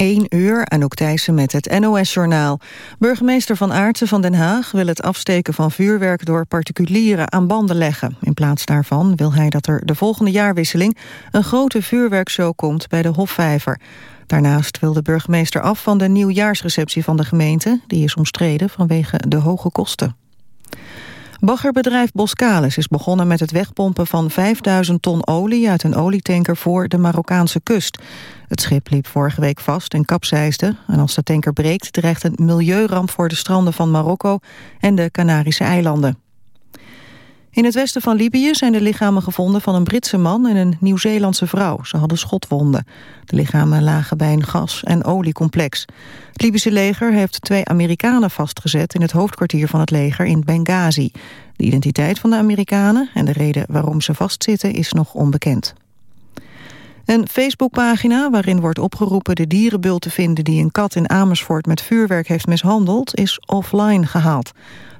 1 uur, Anouk Thijssen met het NOS-journaal. Burgemeester Van Aartsen van Den Haag wil het afsteken van vuurwerk door particulieren aan banden leggen. In plaats daarvan wil hij dat er de volgende jaarwisseling een grote vuurwerkshow komt bij de Hofvijver. Daarnaast wil de burgemeester af van de nieuwjaarsreceptie van de gemeente. Die is omstreden vanwege de hoge kosten. Baggerbedrijf Boskalis is begonnen met het wegpompen van 5000 ton olie uit een olietanker voor de Marokkaanse kust. Het schip liep vorige week vast en kapseisde. En als de tanker breekt dreigt een milieuramp voor de stranden van Marokko en de Canarische eilanden. In het westen van Libië zijn de lichamen gevonden van een Britse man en een Nieuw-Zeelandse vrouw. Ze hadden schotwonden. De lichamen lagen bij een gas- en oliecomplex. Het Libische leger heeft twee Amerikanen vastgezet in het hoofdkwartier van het leger in Benghazi. De identiteit van de Amerikanen en de reden waarom ze vastzitten is nog onbekend. Een Facebookpagina waarin wordt opgeroepen de dierenbult te vinden... die een kat in Amersfoort met vuurwerk heeft mishandeld, is offline gehaald.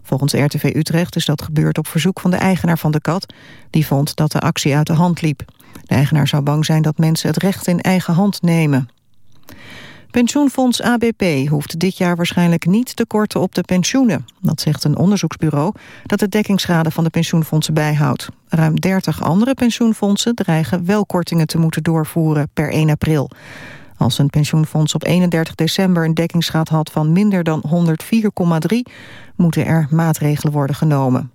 Volgens RTV Utrecht is dat gebeurd op verzoek van de eigenaar van de kat. Die vond dat de actie uit de hand liep. De eigenaar zou bang zijn dat mensen het recht in eigen hand nemen. Pensioenfonds ABP hoeft dit jaar waarschijnlijk niet te korten op de pensioenen. Dat zegt een onderzoeksbureau dat de dekkingsschade van de pensioenfondsen bijhoudt. Ruim 30 andere pensioenfondsen dreigen wel kortingen te moeten doorvoeren per 1 april. Als een pensioenfonds op 31 december een dekkingsgraad had van minder dan 104,3... moeten er maatregelen worden genomen.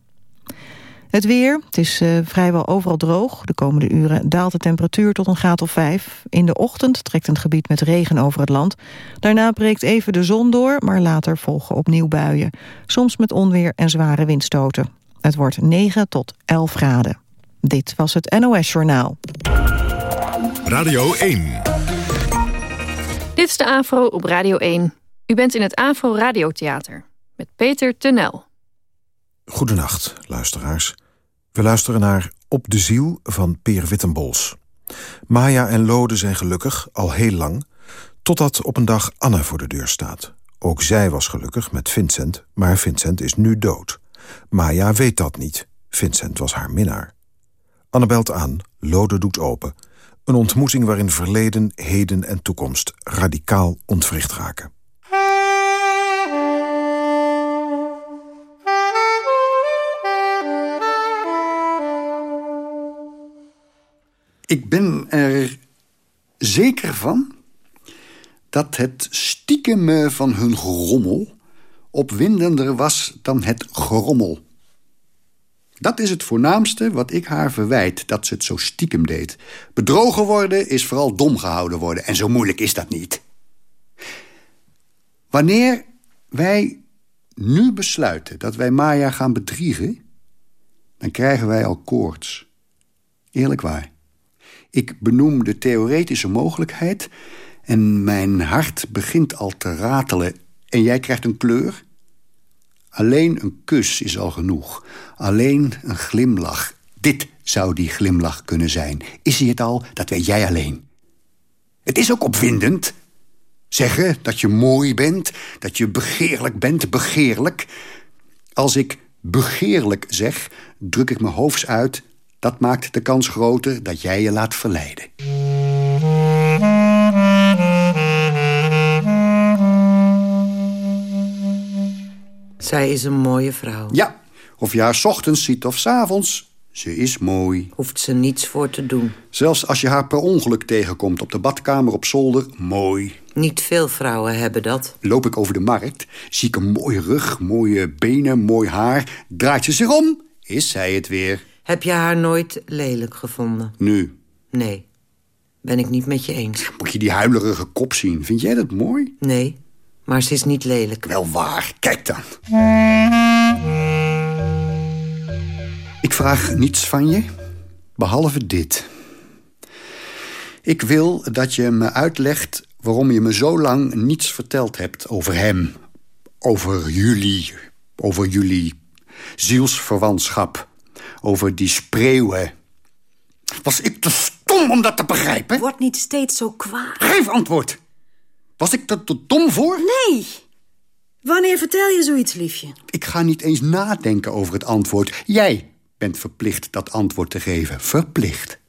Het weer, het is uh, vrijwel overal droog. De komende uren daalt de temperatuur tot een graad of 5. In de ochtend trekt een gebied met regen over het land. Daarna breekt even de zon door, maar later volgen opnieuw buien. Soms met onweer en zware windstoten. Het wordt 9 tot 11 graden. Dit was het NOS Journaal. Radio 1. Dit is de AVRO op Radio 1. U bent in het AVRO Radiotheater. Met Peter Tenel. Goedenacht, luisteraars. We luisteren naar Op de ziel van Peer Wittenbols. Maya en Lode zijn gelukkig, al heel lang... totdat op een dag Anne voor de deur staat. Ook zij was gelukkig met Vincent, maar Vincent is nu dood. Maya weet dat niet. Vincent was haar minnaar. Anne belt aan, Lode doet open. Een ontmoeting waarin verleden, heden en toekomst... radicaal ontwricht raken. Ik ben er zeker van dat het stiekeme van hun gerommel opwindender was dan het gerommel. Dat is het voornaamste wat ik haar verwijt, dat ze het zo stiekem deed. Bedrogen worden is vooral dom gehouden worden, en zo moeilijk is dat niet. Wanneer wij nu besluiten dat wij Maya gaan bedriegen... dan krijgen wij al koorts. Eerlijk waar. Ik benoem de theoretische mogelijkheid... en mijn hart begint al te ratelen. En jij krijgt een kleur? Alleen een kus is al genoeg. Alleen een glimlach. Dit zou die glimlach kunnen zijn. Is hij het al? Dat weet jij alleen. Het is ook opwindend. Zeggen dat je mooi bent, dat je begeerlijk bent, begeerlijk. Als ik begeerlijk zeg, druk ik mijn hoofds uit dat maakt de kans groter dat jij je laat verleiden. Zij is een mooie vrouw. Ja, of je haar ochtends ziet of s avonds. Ze is mooi. Hoeft ze niets voor te doen. Zelfs als je haar per ongeluk tegenkomt op de badkamer op zolder, mooi. Niet veel vrouwen hebben dat. Loop ik over de markt, zie ik een mooie rug, mooie benen, mooi haar. Draait ze zich om, is zij het weer. Heb je haar nooit lelijk gevonden? Nu? Nee. Ben ik niet met je eens. Moet je die huilerige kop zien. Vind jij dat mooi? Nee, maar ze is niet lelijk. Wel waar. Kijk dan. Ik vraag niets van je, behalve dit. Ik wil dat je me uitlegt waarom je me zo lang niets verteld hebt over hem. Over jullie, over jullie zielsverwantschap over die spreeuwen. Was ik te stom om dat te begrijpen? Word niet steeds zo kwaad. Geef antwoord. Was ik er te dom voor? Nee. Wanneer vertel je zoiets, liefje? Ik ga niet eens nadenken over het antwoord. Jij bent verplicht dat antwoord te geven. Verplicht.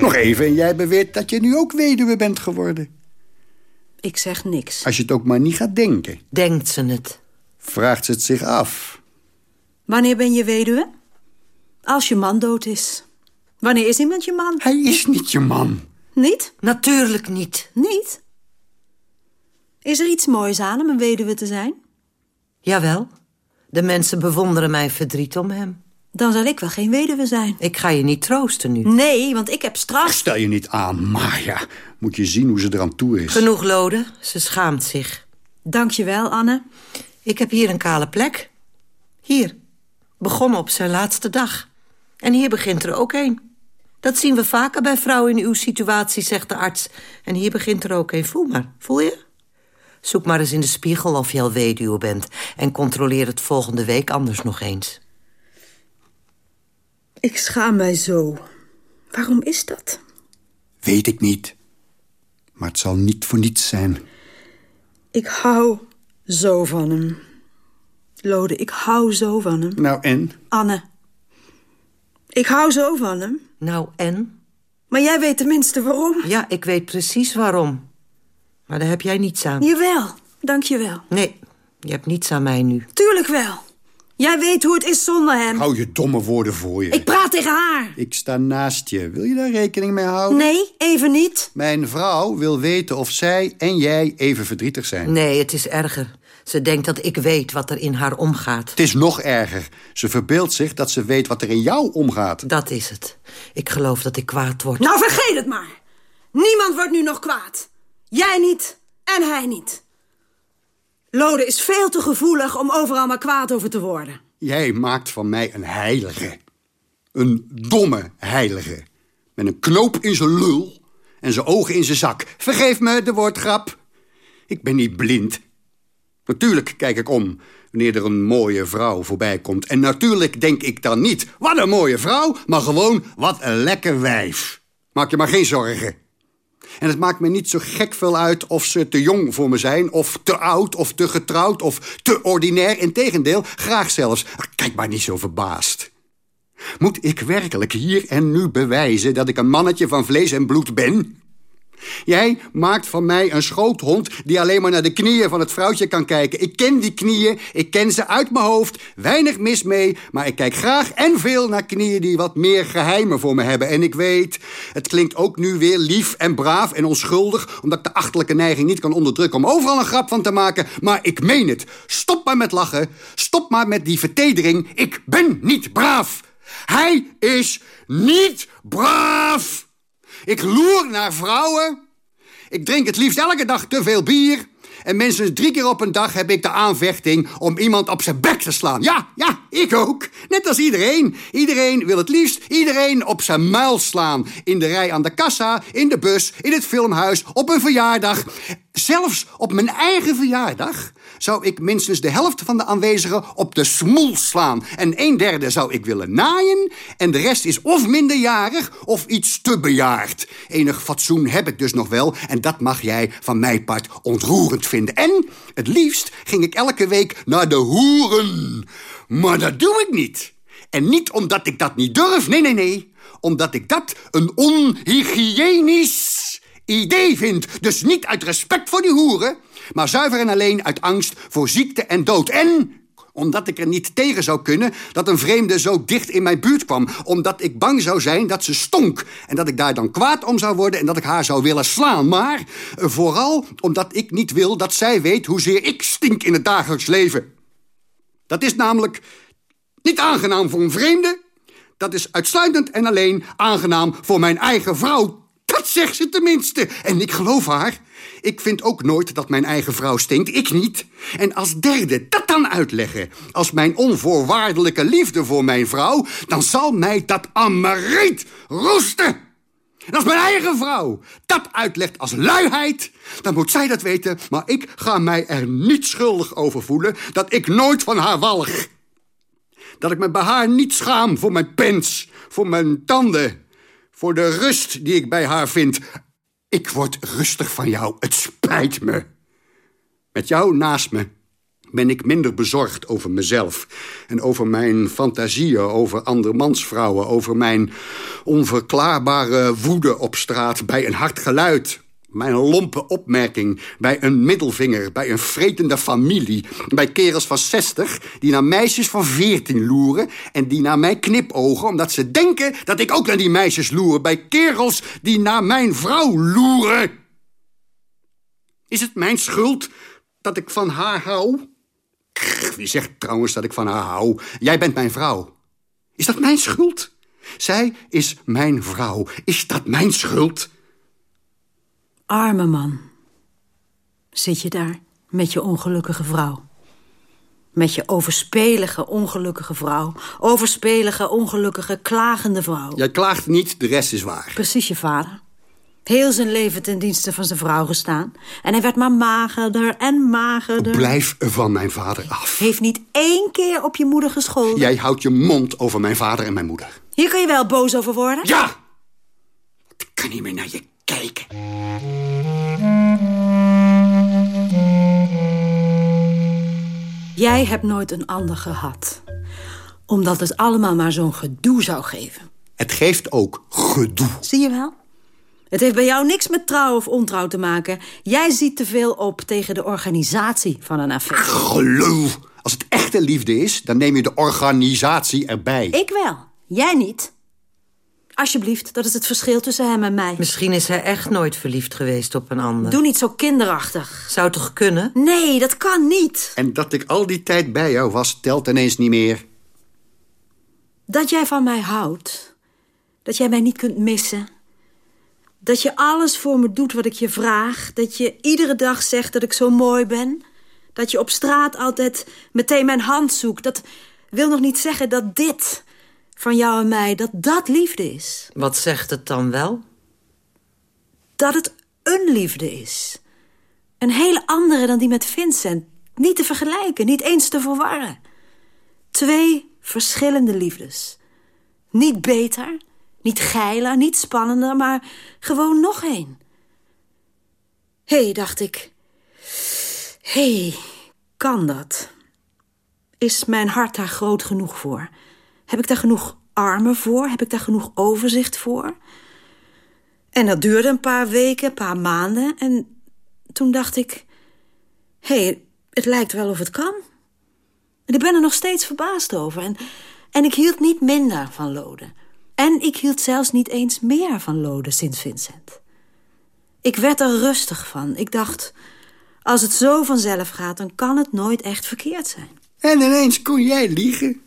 Nog even en jij beweert dat je nu ook weduwe bent geworden. Ik zeg niks. Als je het ook maar niet gaat denken. Denkt ze het? Vraagt ze het zich af. Wanneer ben je weduwe? Als je man dood is. Wanneer is iemand je man? Hij is niet je man. Niet? Natuurlijk niet. Niet? Is er iets moois aan om een weduwe te zijn? Jawel. De mensen bewonderen mijn verdriet om hem. Dan zal ik wel geen weduwe zijn. Ik ga je niet troosten nu. Nee, want ik heb straf. Stel je niet aan, Maya. Moet je zien hoe ze er aan toe is. Genoeg, Lode. Ze schaamt zich. Dank je wel, Anne. Ik heb hier een kale plek. Hier. Begonnen op zijn laatste dag. En hier begint er ook een. Dat zien we vaker bij vrouwen in uw situatie, zegt de arts. En hier begint er ook een. Voel maar. Voel je? Zoek maar eens in de spiegel of je al weduwe bent. En controleer het volgende week anders nog eens. Ik schaam mij zo. Waarom is dat? Weet ik niet. Maar het zal niet voor niets zijn. Ik hou zo van hem. Lode, ik hou zo van hem. Nou en? Anne. Ik hou zo van hem. Nou, en? Maar jij weet tenminste waarom. Ja, ik weet precies waarom. Maar daar heb jij niets aan. Jawel, dank je wel. Nee, je hebt niets aan mij nu. Tuurlijk wel. Jij weet hoe het is zonder hem. Hou je domme woorden voor je. Ik praat tegen haar. Ik sta naast je. Wil je daar rekening mee houden? Nee, even niet. Mijn vrouw wil weten of zij en jij even verdrietig zijn. Nee, het is erger. Ze denkt dat ik weet wat er in haar omgaat. Het is nog erger. Ze verbeeldt zich dat ze weet wat er in jou omgaat. Dat is het. Ik geloof dat ik kwaad word. Nou, vergeet het maar. Niemand wordt nu nog kwaad. Jij niet en hij niet. Lode is veel te gevoelig om overal maar kwaad over te worden. Jij maakt van mij een heilige. Een domme heilige. Met een knoop in zijn lul en zijn ogen in zijn zak. Vergeef me de woordgrap. Ik ben niet blind. Natuurlijk kijk ik om wanneer er een mooie vrouw voorbij komt. En natuurlijk denk ik dan niet, wat een mooie vrouw, maar gewoon, wat een lekker wijf. Maak je maar geen zorgen. En het maakt me niet zo gek veel uit of ze te jong voor me zijn... of te oud, of te getrouwd, of te ordinair. Integendeel, graag zelfs. Kijk maar niet zo verbaasd. Moet ik werkelijk hier en nu bewijzen... dat ik een mannetje van vlees en bloed ben? Jij maakt van mij een schoothond die alleen maar naar de knieën van het vrouwtje kan kijken. Ik ken die knieën, ik ken ze uit mijn hoofd. Weinig mis mee, maar ik kijk graag en veel naar knieën die wat meer geheimen voor me hebben. En ik weet, het klinkt ook nu weer lief en braaf en onschuldig... omdat ik de achterlijke neiging niet kan onderdrukken om overal een grap van te maken. Maar ik meen het. Stop maar met lachen. Stop maar met die vertedering. Ik ben niet braaf. Hij is niet braaf. Ik loer naar vrouwen. Ik drink het liefst elke dag te veel bier. En minstens drie keer op een dag heb ik de aanvechting om iemand op zijn bek te slaan. Ja, ja, ik ook. Net als iedereen. Iedereen wil het liefst iedereen op zijn muil slaan. In de rij aan de kassa, in de bus, in het filmhuis, op een verjaardag. Zelfs op mijn eigen verjaardag zou ik minstens de helft van de aanwezigen op de smoel slaan. En een derde zou ik willen naaien. En de rest is of minderjarig of iets te bejaard. Enig fatsoen heb ik dus nog wel. En dat mag jij van mijn part ontroerend vinden. En het liefst ging ik elke week naar de hoeren. Maar dat doe ik niet. En niet omdat ik dat niet durf. Nee, nee, nee. Omdat ik dat een onhygiënisch idee vind. Dus niet uit respect voor die hoeren, maar zuiver en alleen uit angst voor ziekte en dood. En omdat ik er niet tegen zou kunnen dat een vreemde zo dicht in mijn buurt kwam. Omdat ik bang zou zijn dat ze stonk. En dat ik daar dan kwaad om zou worden en dat ik haar zou willen slaan. Maar eh, vooral omdat ik niet wil dat zij weet hoezeer ik stink in het dagelijks leven. Dat is namelijk niet aangenaam voor een vreemde. Dat is uitsluitend en alleen aangenaam voor mijn eigen vrouw. Dat zegt ze tenminste. En ik geloof haar. Ik vind ook nooit dat mijn eigen vrouw stinkt. Ik niet. En als derde dat dan uitleggen. Als mijn onvoorwaardelijke liefde voor mijn vrouw... dan zal mij dat amariet roesten. En als mijn eigen vrouw dat uitlegt als luiheid... dan moet zij dat weten, maar ik ga mij er niet schuldig over voelen... dat ik nooit van haar walg. Dat ik me bij haar niet schaam voor mijn pens, voor mijn tanden... voor de rust die ik bij haar vind. Ik word rustig van jou, het spijt me. Met jou naast me ben ik minder bezorgd over mezelf... en over mijn fantasieën, over andermansvrouwen... over mijn onverklaarbare woede op straat bij een hard geluid. Mijn lompe opmerking bij een middelvinger, bij een vretende familie... bij kerels van 60 die naar meisjes van 14 loeren... en die naar mij knipogen omdat ze denken dat ik ook naar die meisjes loer... bij kerels die naar mijn vrouw loeren. Is het mijn schuld dat ik van haar hou? Wie zegt trouwens dat ik van haar hou? Jij bent mijn vrouw. Is dat mijn schuld? Zij is mijn vrouw. Is dat mijn schuld? Arme man. Zit je daar met je ongelukkige vrouw. Met je overspelige, ongelukkige vrouw. Overspelige, ongelukkige, klagende vrouw. Jij klaagt niet, de rest is waar. Precies je vader. Heel zijn leven ten dienste van zijn vrouw gestaan. En hij werd maar magerder en magerder. Blijf van mijn vader af. Heeft niet één keer op je moeder gescholden. Jij houdt je mond over mijn vader en mijn moeder. Hier kan je wel boos over worden. Ja! Ik kan niet meer naar je kijken. Jij hebt nooit een ander gehad. Omdat het allemaal maar zo'n gedoe zou geven. Het geeft ook gedoe. Zie je wel? Het heeft bij jou niks met trouw of ontrouw te maken. Jij ziet te veel op tegen de organisatie van een affaire. Gelul! Als het echte liefde is, dan neem je de organisatie erbij. Ik wel. Jij niet. Alsjeblieft, dat is het verschil tussen hem en mij. Misschien is hij echt nooit verliefd geweest op een ander. Doe niet zo kinderachtig. Zou toch kunnen? Nee, dat kan niet. En dat ik al die tijd bij jou was, telt ineens niet meer. Dat jij van mij houdt. Dat jij mij niet kunt missen. Dat je alles voor me doet wat ik je vraag. Dat je iedere dag zegt dat ik zo mooi ben. Dat je op straat altijd meteen mijn hand zoekt. Dat wil nog niet zeggen dat dit van jou en mij, dat dat liefde is. Wat zegt het dan wel? Dat het een liefde is. Een hele andere dan die met Vincent. Niet te vergelijken, niet eens te verwarren. Twee verschillende liefdes. Niet beter, niet geiler, niet spannender, maar gewoon nog één. Hé, hey, dacht ik. Hé, hey, kan dat? Is mijn hart daar groot genoeg voor? Heb ik daar genoeg armen voor? Heb ik daar genoeg overzicht voor? En dat duurde een paar weken, een paar maanden. En toen dacht ik... Hé, hey, het lijkt wel of het kan. En ik ben er nog steeds verbaasd over. En, en ik hield niet minder van Lode. En ik hield zelfs niet eens meer van Lode sinds Vincent. Ik werd er rustig van. Ik dacht, als het zo vanzelf gaat... dan kan het nooit echt verkeerd zijn. En ineens kon jij liegen.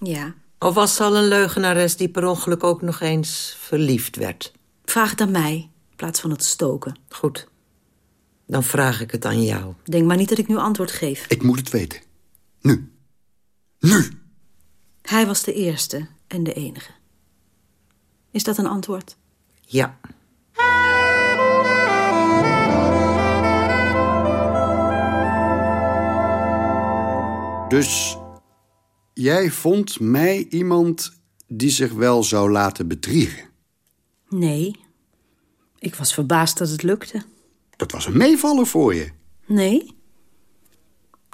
Ja. Of was ze al een leugenares die per ongeluk ook nog eens verliefd werd? Vraag het aan mij, in plaats van het stoken. Goed. Dan vraag ik het aan jou. Denk maar niet dat ik nu antwoord geef. Ik moet het weten. Nu. Nu! Hij was de eerste en de enige. Is dat een antwoord? Ja. Dus jij vond mij iemand die zich wel zou laten bedriegen? Nee. Ik was verbaasd dat het lukte. Dat was een meevaller voor je. Nee.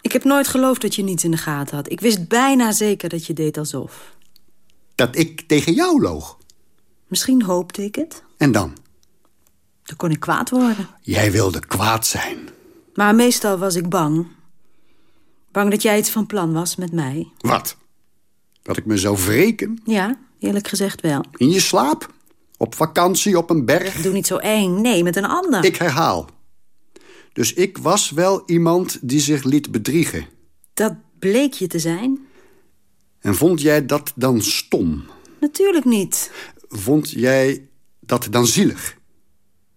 Ik heb nooit geloofd dat je niets in de gaten had. Ik wist bijna zeker dat je deed alsof. Dat ik tegen jou loog? Misschien hoopte ik het. En dan? Dan kon ik kwaad worden. Jij wilde kwaad zijn. Maar meestal was ik bang. Bang dat jij iets van plan was met mij. Wat? Dat ik me zou wreken? Ja, eerlijk gezegd wel. In je slaap? Op vakantie op een berg? Doe niet zo eng. Nee, met een ander. Ik herhaal. Dus ik was wel iemand die zich liet bedriegen. Dat bleek je te zijn? En vond jij dat dan stom? Natuurlijk niet. Vond jij dat dan zielig?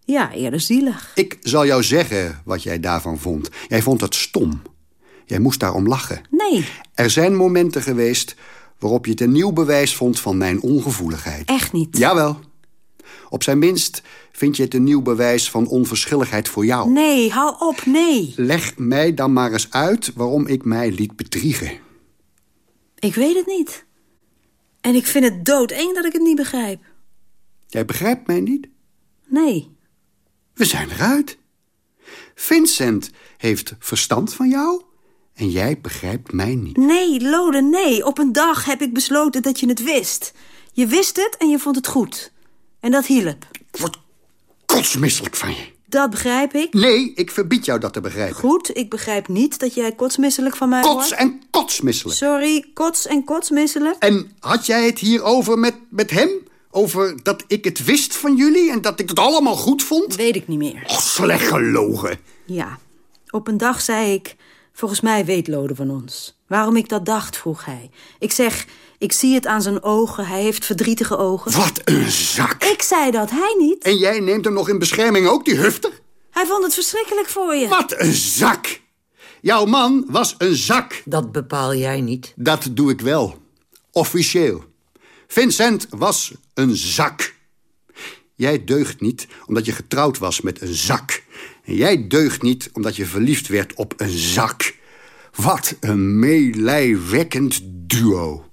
Ja, eerder zielig. Ik zal jou zeggen wat jij daarvan vond. Jij vond het stom. Jij moest daarom lachen. Nee. Er zijn momenten geweest waarop je het een nieuw bewijs vond van mijn ongevoeligheid. Echt niet? Jawel. Op zijn minst vind je het een nieuw bewijs van onverschilligheid voor jou. Nee, hou op, nee. Leg mij dan maar eens uit waarom ik mij liet bedriegen. Ik weet het niet. En ik vind het doodeng dat ik het niet begrijp. Jij begrijpt mij niet? Nee. We zijn eruit. Vincent heeft verstand van jou en jij begrijpt mij niet. Nee, Lode, nee. Op een dag heb ik besloten dat je het wist. Je wist het en je vond het goed. En dat hielp. Ik word kotsmisselijk van je. Dat begrijp ik. Nee, ik verbied jou dat te begrijpen. Goed, ik begrijp niet dat jij kotsmisselijk van mij Kots wordt. en kotsmisselijk. Sorry, kots en kotsmisselijk. En had jij het hierover met, met hem? Over dat ik het wist van jullie en dat ik het allemaal goed vond? Weet ik niet meer. Oh, slecht gelogen. Ja, op een dag zei ik... Volgens mij weet Lode van ons. Waarom ik dat dacht, vroeg hij. Ik zeg, ik zie het aan zijn ogen. Hij heeft verdrietige ogen. Wat een zak. Ik zei dat, hij niet. En jij neemt hem nog in bescherming ook, die hufter? Hij vond het verschrikkelijk voor je. Wat een zak. Jouw man was een zak. Dat bepaal jij niet. Dat doe ik wel. Officieel. Vincent was een zak. Jij deugt niet omdat je getrouwd was met een zak. Jij deugt niet omdat je verliefd werd op een zak. Wat een meelijwekkend duo.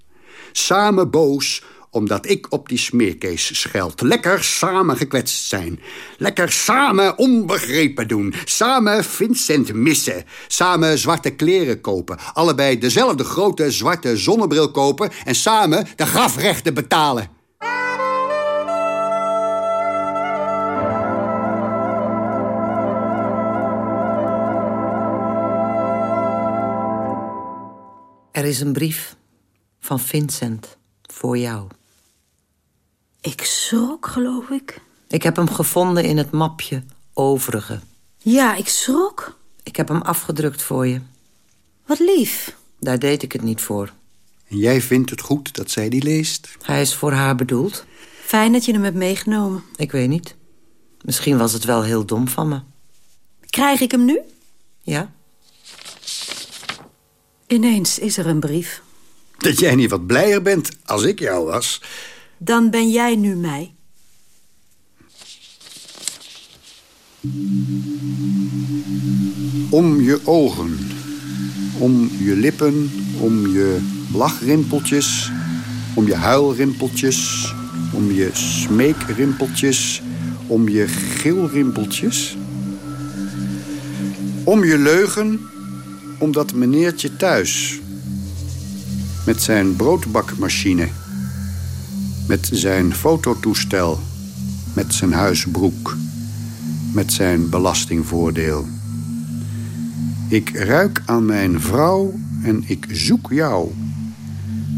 Samen boos omdat ik op die smeerkees scheld. Lekker samen gekwetst zijn. Lekker samen onbegrepen doen. Samen Vincent missen. Samen zwarte kleren kopen. Allebei dezelfde grote zwarte zonnebril kopen. En samen de grafrechten betalen. Er is een brief van Vincent voor jou. Ik schrok, geloof ik. Ik heb hem gevonden in het mapje Overige. Ja, ik schrok. Ik heb hem afgedrukt voor je. Wat lief. Daar deed ik het niet voor. En jij vindt het goed dat zij die leest? Hij is voor haar bedoeld. Fijn dat je hem hebt meegenomen. Ik weet niet. Misschien was het wel heel dom van me. Krijg ik hem nu? Ja? Ineens is er een brief. Dat jij niet wat blijer bent als ik jou was. Dan ben jij nu mij. Om je ogen, om je lippen, om je lachrimpeltjes, om je huilrimpeltjes, om je smeekrimpeltjes, om je gilrimpeltjes. Om je leugen, omdat meneertje thuis, met zijn broodbakmachine, met zijn fototoestel, met zijn huisbroek, met zijn belastingvoordeel. Ik ruik aan mijn vrouw en ik zoek jou.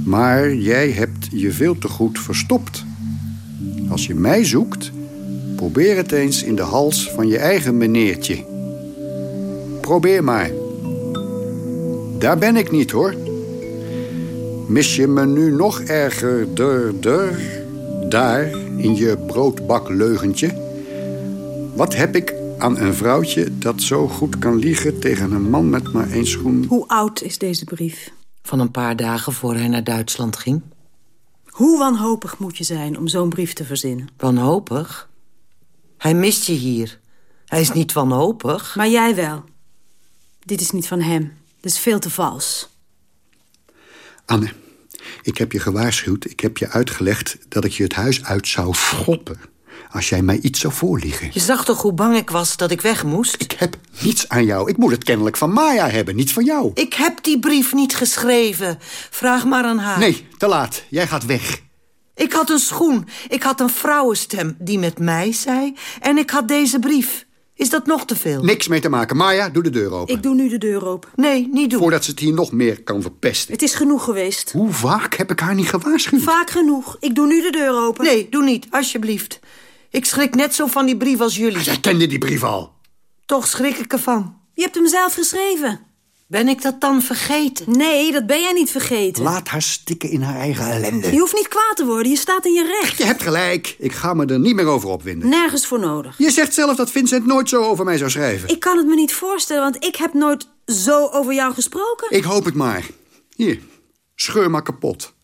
Maar jij hebt je veel te goed verstopt. Als je mij zoekt, probeer het eens in de hals van je eigen meneertje. Probeer maar. Daar ben ik niet, hoor. Mis je me nu nog erger der, der, daar in je broodbakleugentje? Wat heb ik aan een vrouwtje dat zo goed kan liegen tegen een man met maar één schoen? Hoe oud is deze brief? Van een paar dagen voor hij naar Duitsland ging. Hoe wanhopig moet je zijn om zo'n brief te verzinnen? Wanhopig? Hij mist je hier. Hij is niet wanhopig. Maar jij wel. Dit is niet van hem. Dit is veel te vals. Anne, ik heb je gewaarschuwd, ik heb je uitgelegd dat ik je het huis uit zou schoppen. Als jij mij iets zou voorliegen. Je zag toch hoe bang ik was dat ik weg moest? Ik heb niets aan jou. Ik moet het kennelijk van Maya hebben, niet van jou. Ik heb die brief niet geschreven. Vraag maar aan haar. Nee, te laat. Jij gaat weg. Ik had een schoen. Ik had een vrouwenstem die met mij zei. En ik had deze brief. Is dat nog te veel? Niks mee te maken. Maya, doe de deur open. Ik doe nu de deur open. Nee, niet doen. Voordat ze het hier nog meer kan verpesten. Het is genoeg geweest. Hoe vaak heb ik haar niet gewaarschuwd? Vaak genoeg. Ik doe nu de deur open. Nee, doe niet, alsjeblieft. Ik schrik net zo van die brief als jullie. Jij kende die brief al. Toch schrik ik ervan. Je hebt hem zelf geschreven. Ben ik dat dan vergeten? Nee, dat ben jij niet vergeten. Laat haar stikken in haar eigen ellende. Je hoeft niet kwaad te worden. Je staat in je recht. Je hebt gelijk. Ik ga me er niet meer over opwinden. Nergens voor nodig. Je zegt zelf dat Vincent nooit zo over mij zou schrijven. Ik kan het me niet voorstellen, want ik heb nooit zo over jou gesproken. Ik hoop het maar. Hier, scheur maar kapot.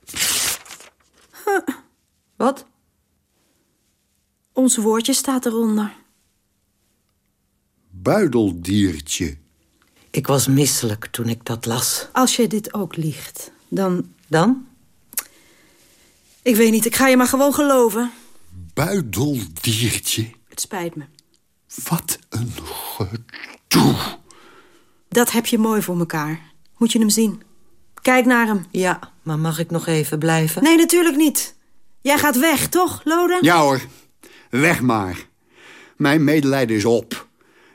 Wat? Ons woordje staat eronder. Buideldiertje. Ik was misselijk toen ik dat las. Als je dit ook liegt, dan... Dan? Ik weet niet, ik ga je maar gewoon geloven. Buideldiertje. Het spijt me. Wat een gedoe. Dat heb je mooi voor elkaar. Moet je hem zien. Kijk naar hem. Ja, maar mag ik nog even blijven? Nee, natuurlijk niet. Jij gaat weg, toch, Lode? Ja hoor, weg maar. Mijn medelijden is op.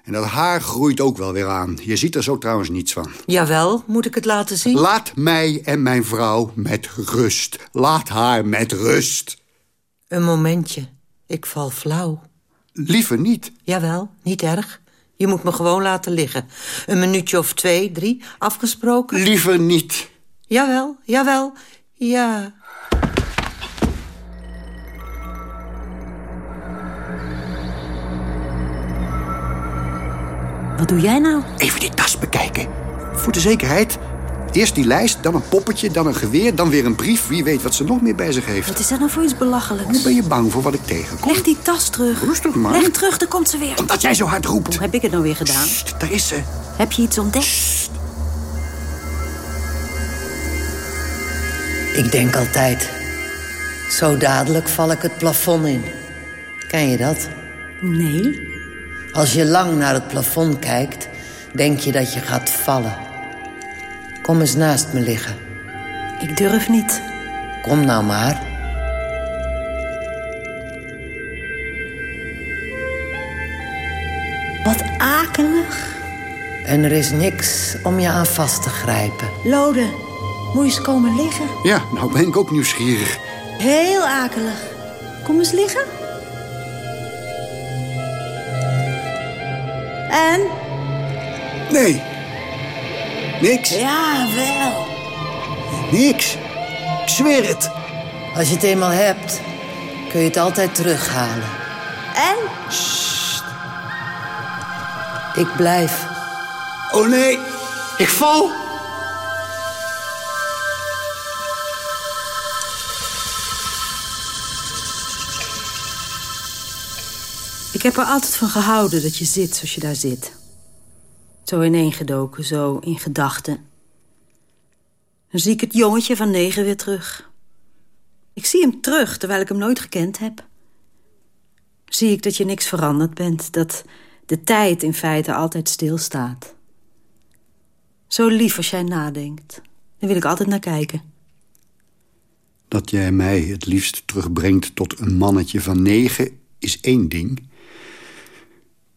En dat haar groeit ook wel weer aan. Je ziet er zo trouwens niets van. Jawel, moet ik het laten zien? Laat mij en mijn vrouw met rust. Laat haar met rust. Een momentje. Ik val flauw. Liever niet. Jawel, niet erg. Je moet me gewoon laten liggen. Een minuutje of twee, drie, afgesproken? Liever niet. Jawel, jawel, ja. Wat doe jij nou? Even die tas bekijken. Voor de zekerheid. Eerst die lijst, dan een poppetje, dan een geweer, dan weer een brief. Wie weet wat ze nog meer bij zich heeft. Wat is dat nou voor iets belachelijks? Hoe ben je bang voor wat ik tegenkom? Leg die tas terug. Rustig maar. Leg terug, dan komt ze weer. Omdat jij zo hard roept. Hoe heb ik het nou weer gedaan? Sst, daar is ze. Heb je iets ontdekt? Ik denk altijd... Zo dadelijk val ik het plafond in. Ken je dat? Nee. Als je lang naar het plafond kijkt, denk je dat je gaat vallen. Kom eens naast me liggen. Ik durf niet. Kom nou maar. Wat akelig. En er is niks om je aan vast te grijpen. Lode, moet je eens komen liggen? Ja, nou ben ik ook nieuwsgierig. Heel akelig. Kom eens liggen. En? Nee. Niks. Ja, wel. Niks. Ik zweer het. Als je het eenmaal hebt, kun je het altijd terughalen. En? Ik blijf. Oh nee, ik val. Ik heb er altijd van gehouden dat je zit zoals je daar zit. Zo ineengedoken, zo in gedachten. Dan zie ik het jongetje van negen weer terug. Ik zie hem terug, terwijl ik hem nooit gekend heb. Zie ik dat je niks veranderd bent, dat de tijd in feite altijd stilstaat. Zo lief als jij nadenkt. Daar wil ik altijd naar kijken. Dat jij mij het liefst terugbrengt tot een mannetje van negen is één ding.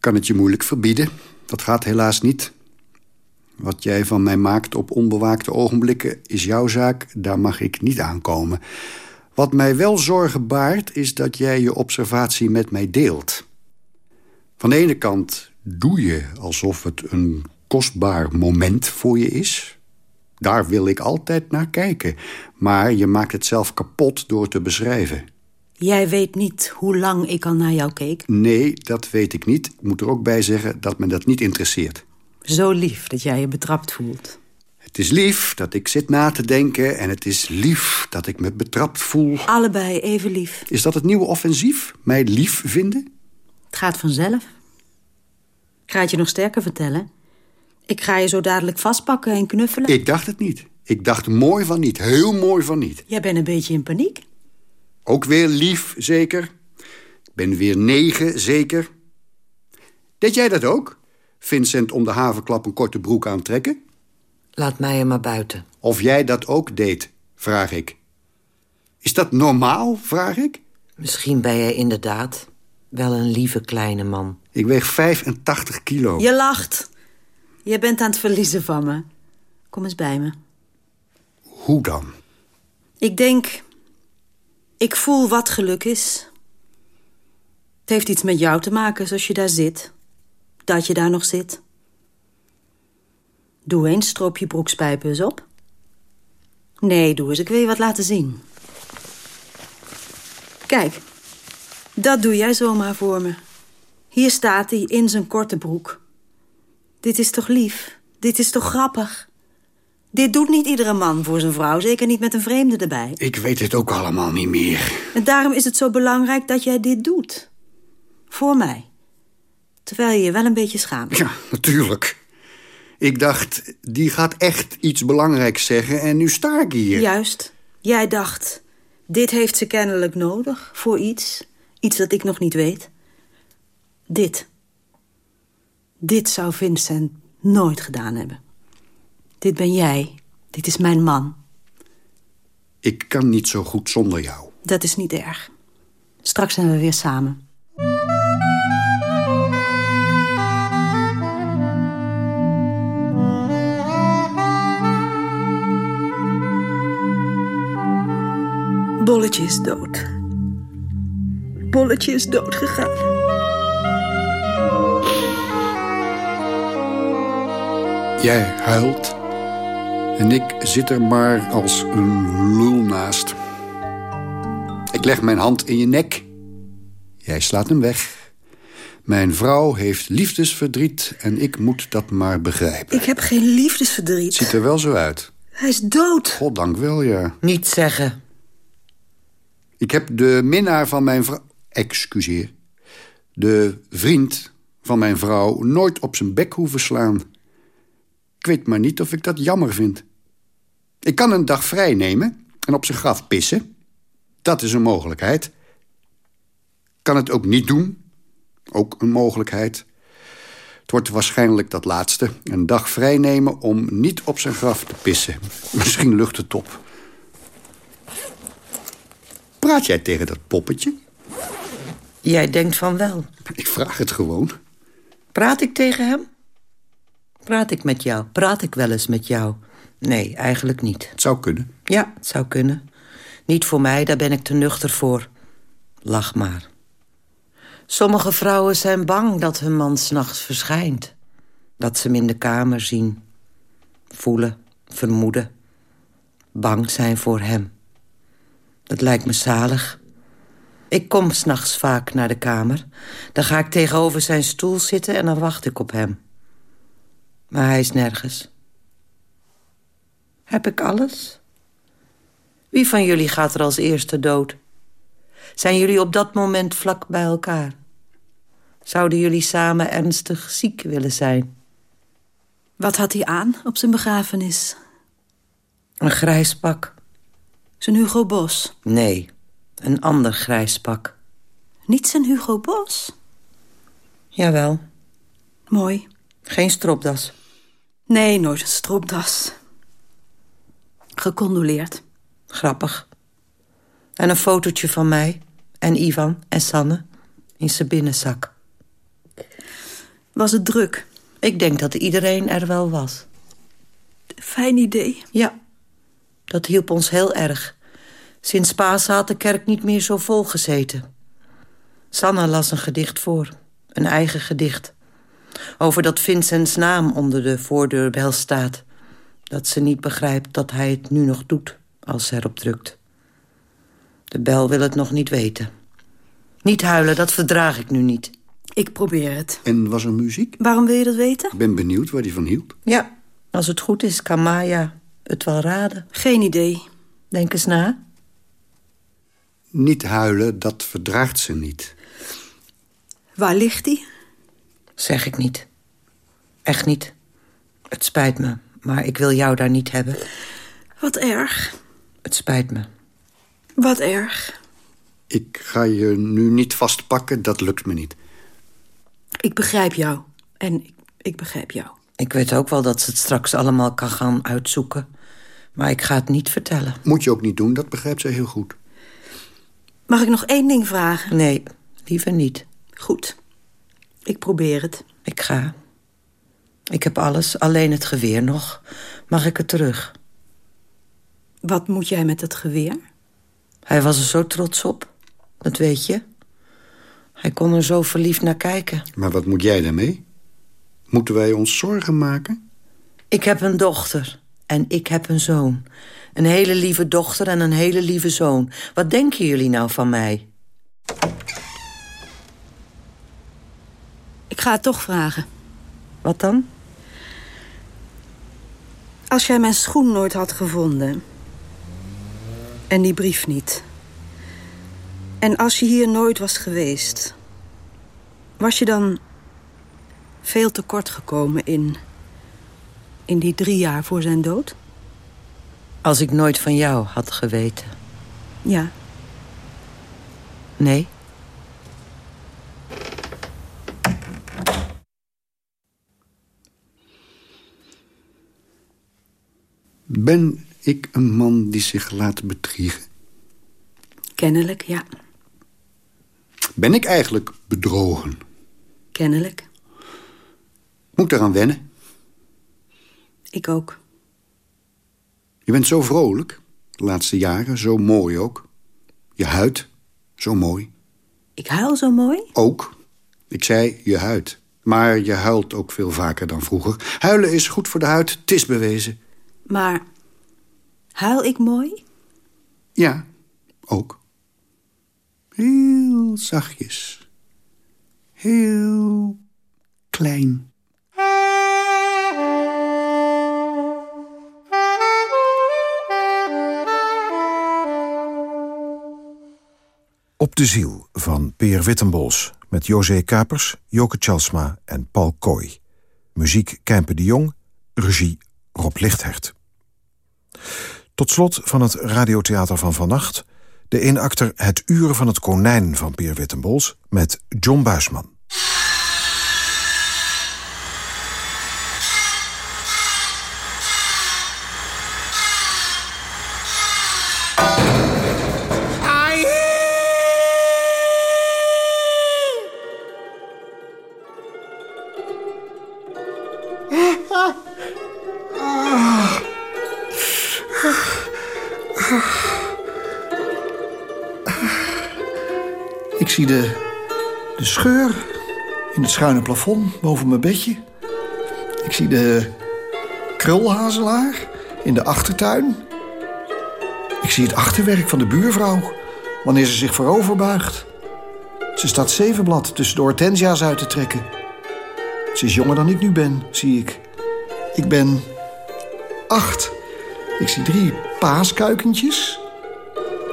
Kan het je moeilijk verbieden. Dat gaat helaas niet. Wat jij van mij maakt op onbewaakte ogenblikken is jouw zaak. Daar mag ik niet aankomen. Wat mij wel zorgen baart, is dat jij je observatie met mij deelt. Van de ene kant doe je alsof het een kostbaar moment voor je is. Daar wil ik altijd naar kijken. Maar je maakt het zelf kapot door te beschrijven. Jij weet niet hoe lang ik al naar jou keek. Nee, dat weet ik niet. Ik moet er ook bij zeggen dat me dat niet interesseert. Zo lief dat jij je betrapt voelt. Het is lief dat ik zit na te denken... en het is lief dat ik me betrapt voel. Allebei even lief. Is dat het nieuwe offensief? Mij lief vinden? Het gaat vanzelf. Ik ga het je nog sterker vertellen. Ik ga je zo dadelijk vastpakken en knuffelen. Ik dacht het niet. Ik dacht mooi van niet. Heel mooi van niet. Jij bent een beetje in paniek. Ook weer lief, zeker. Ik ben weer negen, zeker. Deed jij dat ook? Vincent om de havenklap een korte broek aantrekken? Laat mij er maar buiten. Of jij dat ook deed, vraag ik. Is dat normaal, vraag ik? Misschien ben jij inderdaad wel een lieve kleine man. Ik weeg 85 kilo. Je lacht. Je bent aan het verliezen van me. Kom eens bij me. Hoe dan? Ik denk... Ik voel wat geluk is. Het heeft iets met jou te maken, zoals je daar zit. Dat je daar nog zit. Doe eens, stroop je broekspijpen eens op. Nee, doe eens, ik wil je wat laten zien. Kijk, dat doe jij zomaar voor me. Hier staat hij in zijn korte broek. Dit is toch lief? Dit is toch grappig? Dit doet niet iedere man voor zijn vrouw, zeker niet met een vreemde erbij. Ik weet het ook allemaal niet meer. En daarom is het zo belangrijk dat jij dit doet. Voor mij. Terwijl je je wel een beetje schaamt. Ja, natuurlijk. Ik dacht, die gaat echt iets belangrijks zeggen en nu sta ik hier. Juist. Jij dacht, dit heeft ze kennelijk nodig voor iets. Iets dat ik nog niet weet. Dit. Dit zou Vincent nooit gedaan hebben. Dit ben jij. Dit is mijn man. Ik kan niet zo goed zonder jou. Dat is niet erg. Straks zijn we weer samen. Bolletje is dood. Bolletje is dood gegaan. Jij huilt en ik zit er maar als een lul naast. Ik leg mijn hand in je nek. Jij slaat hem weg. Mijn vrouw heeft liefdesverdriet en ik moet dat maar begrijpen. Ik heb geen liefdesverdriet. Ziet er wel zo uit. Hij is dood. Goddank wel, ja. Niet zeggen. Ik heb de minnaar van mijn vrouw... Excuseer. De vriend van mijn vrouw nooit op zijn bek hoeven slaan. Ik weet maar niet of ik dat jammer vind. Ik kan een dag vrij nemen en op zijn graf pissen. Dat is een mogelijkheid. Kan het ook niet doen. Ook een mogelijkheid. Het wordt waarschijnlijk dat laatste. Een dag vrij nemen om niet op zijn graf te pissen. Misschien lucht het op. Praat jij tegen dat poppetje? Jij denkt van wel. Ik vraag het gewoon. Praat ik tegen hem? Praat ik met jou? Praat ik wel eens met jou? Nee, eigenlijk niet. Het zou kunnen. Ja, het zou kunnen. Niet voor mij, daar ben ik te nuchter voor. Lach maar. Sommige vrouwen zijn bang dat hun man s'nachts verschijnt. Dat ze hem in de kamer zien. Voelen, vermoeden. Bang zijn voor hem. Dat lijkt me zalig. Ik kom s'nachts vaak naar de kamer. Dan ga ik tegenover zijn stoel zitten en dan wacht ik op hem. Maar hij is nergens. Heb ik alles? Wie van jullie gaat er als eerste dood? Zijn jullie op dat moment vlak bij elkaar? Zouden jullie samen ernstig ziek willen zijn? Wat had hij aan op zijn begrafenis? Een grijs pak? Zijn Hugo Bos? Nee, een ander grijs pak. Niet zijn Hugo Bos? Jawel. Mooi. Geen stropdas? Nee, nooit een stropdas. Gecondoleerd. Grappig. En een fotootje van mij en Ivan en Sanne in zijn binnenzak. Was het druk? Ik denk dat iedereen er wel was. Fijn idee. Ja, dat hielp ons heel erg. Sinds Pasen had de kerk niet meer zo vol gezeten. Sanne las een gedicht voor, een eigen gedicht. Over dat Vincents naam onder de voordeurbel staat. Dat ze niet begrijpt dat hij het nu nog doet als ze erop drukt. De bel wil het nog niet weten. Niet huilen, dat verdraag ik nu niet. Ik probeer het. En was er muziek? Waarom wil je dat weten? Ik ben benieuwd waar hij van hield. Ja, als het goed is, kan Maya het wel raden. Geen idee. Denk eens na. Niet huilen, dat verdraagt ze niet. Waar ligt hij? Zeg ik niet. Echt niet. Het spijt me, maar ik wil jou daar niet hebben. Wat erg. Het spijt me. Wat erg. Ik ga je nu niet vastpakken, dat lukt me niet. Ik begrijp jou. En ik, ik begrijp jou. Ik weet ook wel dat ze het straks allemaal kan gaan uitzoeken. Maar ik ga het niet vertellen. Moet je ook niet doen, dat begrijpt zij heel goed. Mag ik nog één ding vragen? Nee, liever niet. Goed. Ik probeer het. Ik ga. Ik heb alles, alleen het geweer nog. Mag ik het terug? Wat moet jij met het geweer? Hij was er zo trots op. Dat weet je. Hij kon er zo verliefd naar kijken. Maar wat moet jij daarmee? Moeten wij ons zorgen maken? Ik heb een dochter en ik heb een zoon. Een hele lieve dochter en een hele lieve zoon. Wat denken jullie nou van mij? Ik ga het toch vragen. Wat dan? Als jij mijn schoen nooit had gevonden... en die brief niet... en als je hier nooit was geweest... was je dan veel te kort gekomen in... in die drie jaar voor zijn dood? Als ik nooit van jou had geweten. Ja. Nee? Ben ik een man die zich laat bedriegen? Kennelijk, ja. Ben ik eigenlijk bedrogen? Kennelijk. Moet ik daaraan wennen? Ik ook. Je bent zo vrolijk, de laatste jaren, zo mooi ook. Je huid, zo mooi. Ik huil zo mooi? Ook. Ik zei je huid. Maar je huilt ook veel vaker dan vroeger. Huilen is goed voor de huid, het is bewezen. Maar huil ik mooi? Ja, ook. Heel zachtjes. Heel klein. Op de ziel van Peer Wittenbols met José Kapers, Joke Tjalsma en Paul Kooi. Muziek Kempe de Jong, regie Rob Lichthert. Tot slot van het radiotheater van vannacht... de eenakter Het Uur van het Konijn van Peer Wittenbols... met John Buisman. In het schuine plafond boven mijn bedje. Ik zie de krulhazelaar in de achtertuin. Ik zie het achterwerk van de buurvrouw wanneer ze zich voorover buigt. Ze staat zevenblad tussen de hortensia's uit te trekken. Ze is jonger dan ik nu ben, zie ik. Ik ben acht. Ik zie drie paaskuikentjes.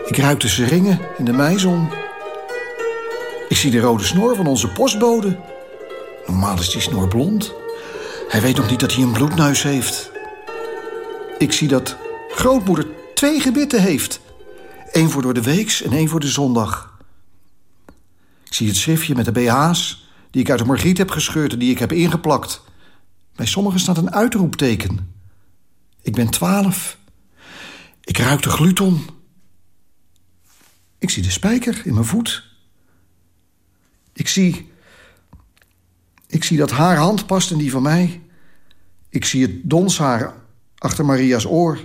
Ik ruik de seringen in de meizon. Ik zie de rode snor van onze postbode. Normaal is die snor blond. Hij weet nog niet dat hij een bloedneus heeft. Ik zie dat grootmoeder twee gebitten heeft. Eén voor door de weeks en één voor de zondag. Ik zie het schriftje met de BH's die ik uit de margriet heb gescheurd en die ik heb ingeplakt. Bij sommigen staat een uitroepteken. Ik ben twaalf. Ik ruik de gluton. Ik zie de spijker in mijn voet. Ik zie... Ik zie dat haar hand past in die van mij. Ik zie het donshaar achter Maria's oor.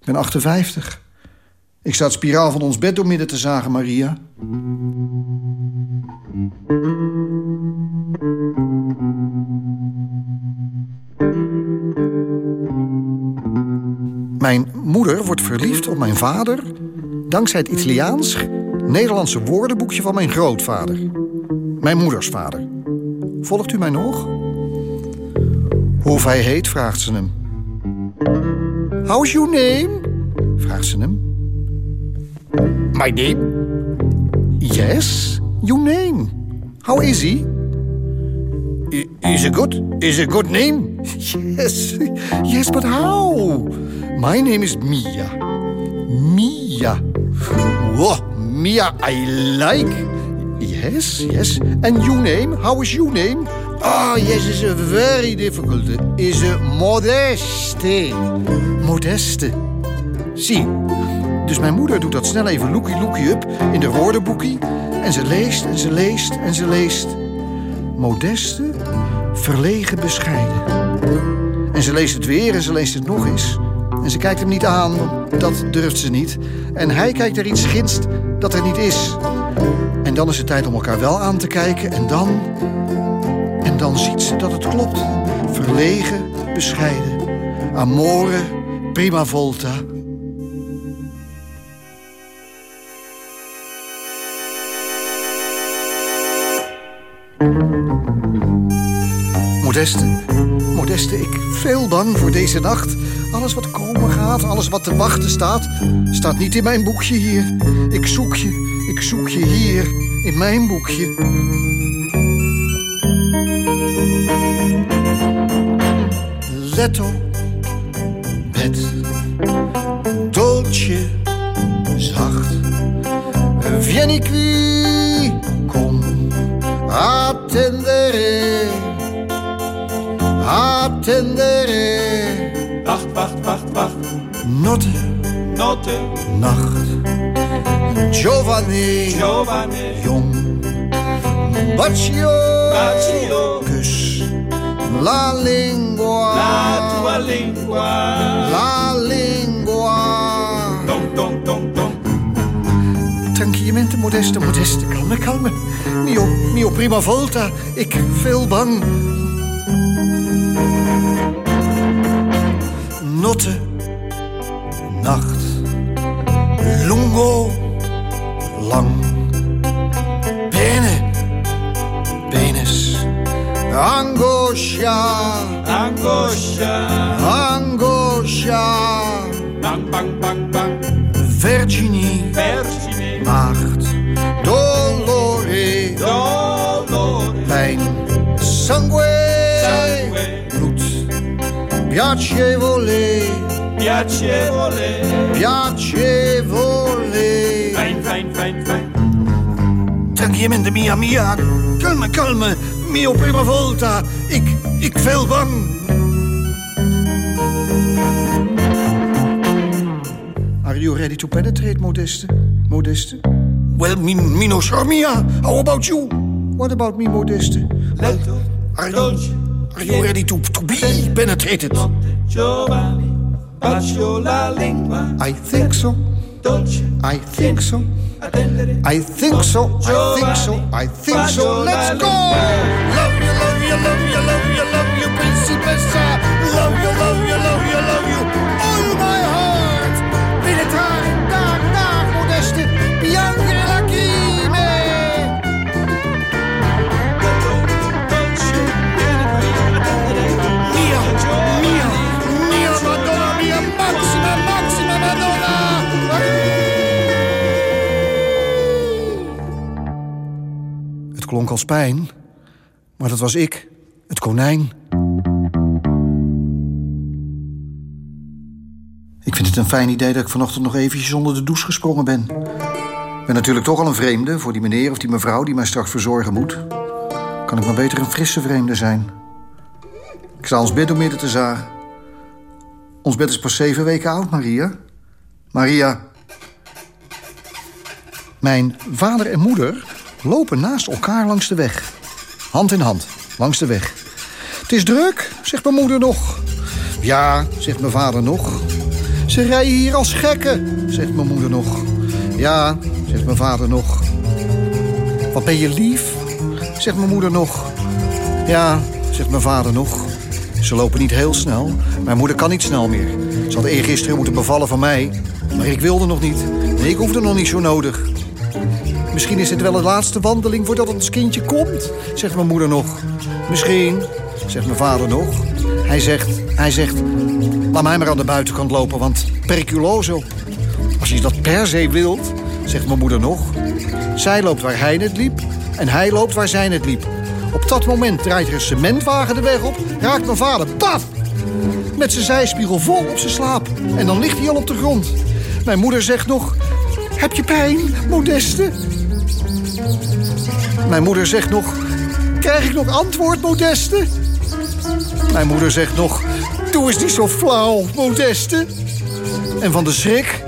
Ik ben 58. Ik sta het spiraal van ons bed door midden te zagen, Maria. Mijn moeder wordt verliefd op mijn vader... dankzij het Italiaans, Nederlandse woordenboekje van mijn grootvader. Mijn moeders vader. Volgt u mij nog? Hoe hij heet, vraagt ze hem. How's your name? vraagt ze hem. My name? Yes, your name. How is he? Is a good, is a good name? Yes, yes, but how? My name is Mia. Mia. Whoa, Mia, I like. Yes, yes. And your name? How is your name? Ah, yes, it's a very difficult. Is a Modeste. Modeste. Zie. Dus mijn moeder doet dat snel even lookie lookie up in de woordenboekie. En ze leest en ze leest en ze leest. Modeste, verlegen, bescheiden. En ze leest het weer en ze leest het nog eens. En ze kijkt hem niet aan, dat durft ze niet. En hij kijkt er iets ginst dat er niet is. Dan is het tijd om elkaar wel aan te kijken. En dan... En dan ziet ze dat het klopt. Verlegen, bescheiden. Amore, prima volta. Modeste, Modeste, ik veel bang voor deze nacht. Alles wat komen gaat, alles wat te wachten staat, staat niet in mijn boekje hier. Ik zoek je, ik zoek je hier, in mijn boekje. Letto, bed, dolce, zacht. Vieni qui, kom, attendere, attendere. Wacht, wacht, wacht, wacht. Notte, Notte, nacht. Giovanni, Giovane, jong. Bacio, Bacio, kus. La lingua, la tua lingua. la lingua. Tom, tom, tom, tom. Tranquillamente, modeste, modeste, kalme, kalme. Mio, mio prima volta, ik veel bang. Notte, piacevole, piacevole. piacevole. Fijn, fijn, fijn, fijn. Tranquillamente mia mia, calme, calme, mio prima volta, ik, ik veel bang. Are you ready to penetrate, Modeste? Modeste? Well, mi, mi no sure mia. How about you? What about me, Modeste? Letto, Are you, dolce, are you ready to, to be penetrated? Giovanni, bacio lingua. I think so. I think so. I think so. I think so. I think so. Let's go. Love you, love you, love you, love you, love you, principessa. Love you, love you, love you, love you. Klonk als pijn, maar dat was ik, het konijn. Ik vind het een fijn idee dat ik vanochtend nog eventjes onder de douche gesprongen ben. Ik ben natuurlijk toch al een vreemde voor die meneer of die mevrouw die mij straks verzorgen moet. Kan ik maar beter een frisse vreemde zijn. Ik sta ons bed door midden te zagen. Ons bed is pas zeven weken oud, Maria. Maria. Mijn vader en moeder lopen naast elkaar langs de weg. Hand in hand, langs de weg. Het is druk, zegt mijn moeder nog. Ja, zegt mijn vader nog. Ze rijden hier als gekken, zegt mijn moeder nog. Ja, zegt mijn vader nog. Wat ben je lief, zegt mijn moeder nog. Ja, zegt mijn vader nog. Ze lopen niet heel snel. Mijn moeder kan niet snel meer. Ze had eergisteren moeten bevallen van mij. Maar ik wilde nog niet. Nee, ik hoefde nog niet zo nodig. Misschien is dit wel de laatste wandeling voordat ons kindje komt, zegt mijn moeder nog. Misschien, zegt mijn vader nog. Hij zegt, hij zegt, laat mij maar aan de buitenkant lopen, want periculoso. Als je dat per se wilt, zegt mijn moeder nog. Zij loopt waar hij net liep en hij loopt waar zij net liep. Op dat moment draait er een cementwagen de weg op, raakt mijn vader, paf! Met zijn zijspiegel vol op zijn slaap. En dan ligt hij al op de grond. Mijn moeder zegt nog, heb je pijn, Modeste? Mijn moeder zegt nog, krijg ik nog antwoord, Modeste? Mijn moeder zegt nog, doe eens niet zo flauw, Modeste. En van de schrik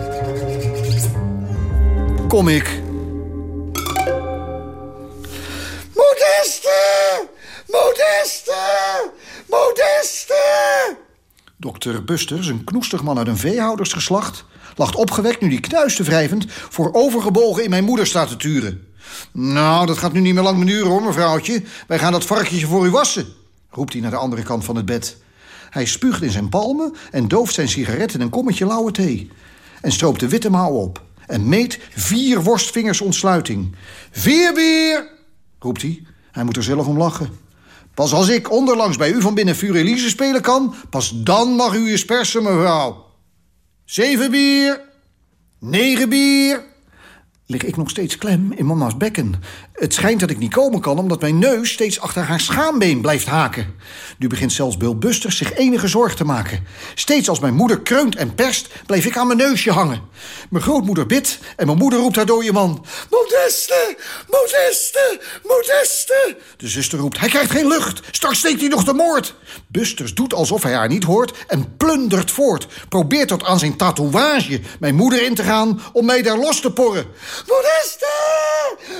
kom ik. Modeste! Modeste! Modeste! Dokter Busters, een knoestig man uit een veehoudersgeslacht... lacht opgewekt nu die knuisten wrijvend... voor overgebogen in mijn moeder staat te turen. Nou, dat gaat nu niet meer lang duren, hoor, mevrouwtje. Wij gaan dat varkentje voor u wassen, roept hij naar de andere kant van het bed. Hij spuugt in zijn palmen en dooft zijn sigaret in een kommetje lauwe thee. En stroopt de witte mouw op. En meet vier worstvingers ontsluiting. Vier bier, roept hij. Hij moet er zelf om lachen. Pas als ik onderlangs bij u van binnen Vuur Elise spelen kan... pas dan mag u eens persen, mevrouw. Zeven bier. Negen bier. Lig ik nog steeds klem in mama's bekken. Het schijnt dat ik niet komen kan... omdat mijn neus steeds achter haar schaambeen blijft haken. Nu begint zelfs Bill Busters zich enige zorg te maken. Steeds als mijn moeder kreunt en perst... blijf ik aan mijn neusje hangen. Mijn grootmoeder bidt en mijn moeder roept haar dode man... Modeste, Modeste, Modeste. De zuster roept, hij krijgt geen lucht. Straks steekt hij nog de moord. Busters doet alsof hij haar niet hoort en plundert voort. Probeert tot aan zijn tatoeage mijn moeder in te gaan om mij daar los te porren. Modeste!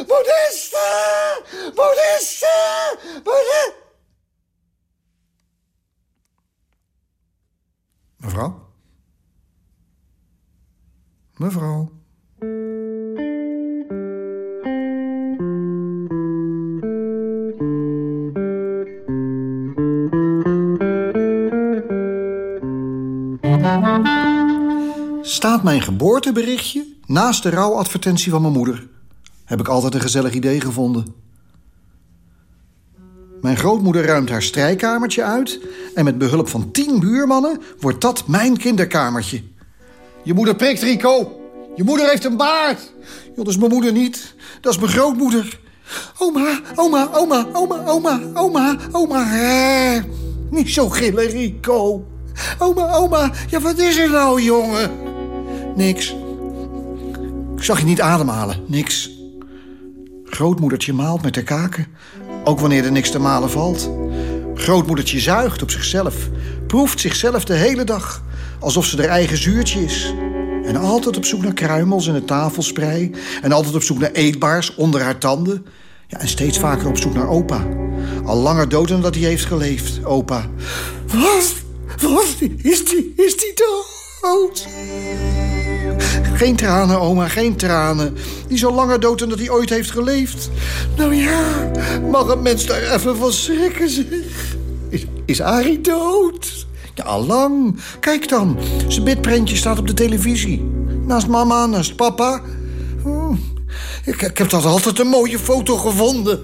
Modeste! Modeste! Mevrouw? Mevrouw? Staat mijn geboorteberichtje naast de rouwadvertentie van mijn moeder. Heb ik altijd een gezellig idee gevonden. Mijn grootmoeder ruimt haar strijkamertje uit... en met behulp van tien buurmannen wordt dat mijn kinderkamertje. Je moeder prikt, Rico. Je moeder heeft een baard. Dat is mijn moeder niet. Dat is mijn grootmoeder. Oma, oma, oma, oma, oma, oma, oma. Eh, niet zo gillen, Rico. Oma, oma, ja, wat is er nou, jongen? Niks. Ik zag je niet ademhalen, niks. Grootmoedertje maalt met de kaken, ook wanneer er niks te malen valt. Grootmoedertje zuigt op zichzelf, proeft zichzelf de hele dag... alsof ze haar eigen zuurtje is. En altijd op zoek naar kruimels in de tafelsprei... en altijd op zoek naar eetbaars onder haar tanden... Ja, en steeds vaker op zoek naar opa. Al langer dood dan dat hij heeft geleefd, opa. Wat? Wat? Is die, is die dood? Geen tranen, oma, geen tranen. Die al langer dood dan dat hij ooit heeft geleefd. Nou ja, mag een mens daar even van schrikken, zeg. Is, is Arie dood? Ja, allang. Kijk dan, zijn bidprentje staat op de televisie. Naast mama, naast papa. Hm. Ik, heb dat altijd een mooie foto gevonden.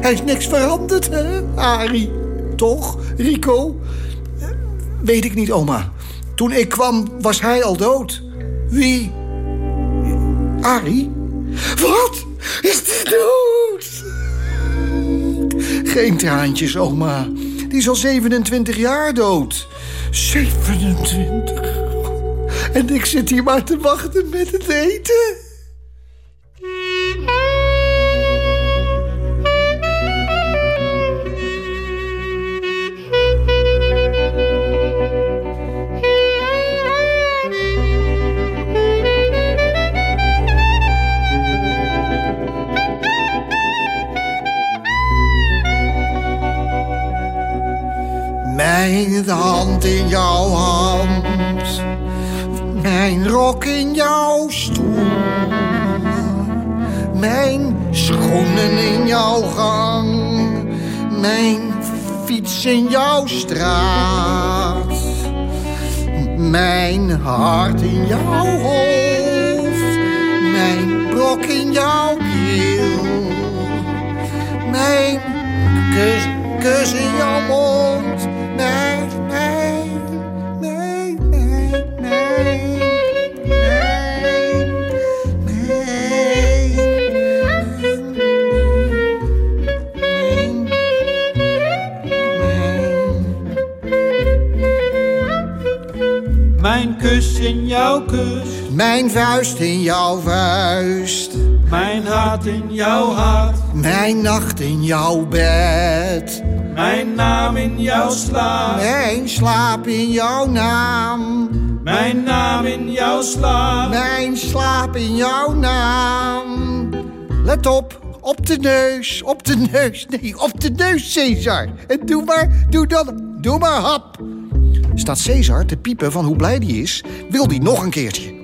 Hij is niks veranderd, hè, Arie? Toch, Rico? Weet ik niet, oma. Toen ik kwam, was hij al dood. Wie? Arie? Wat? Is die dood? Geen traantjes, oma. Die is al 27 jaar dood. 27? En ik zit hier maar te wachten met het eten. Mijn hand in jouw hand, mijn rok in jouw stoel, mijn schoenen in jouw gang, mijn fiets in jouw straat, mijn hart in jouw hoofd, mijn brok in jouw keel, mijn kus, kus in jouw mond. Mijn vuist in jouw vuist, mijn hart in jouw hart, mijn nacht in jouw bed, mijn naam in jouw slaap, mijn slaap in jouw naam, mijn naam in jouw slaap. mijn slaap in jouw naam. Let op, op de neus, op de neus, nee, op de neus, Cesar. En doe maar, doe dan, doe maar hap. Staat Cesar te piepen van hoe blij die is, wil die nog een keertje.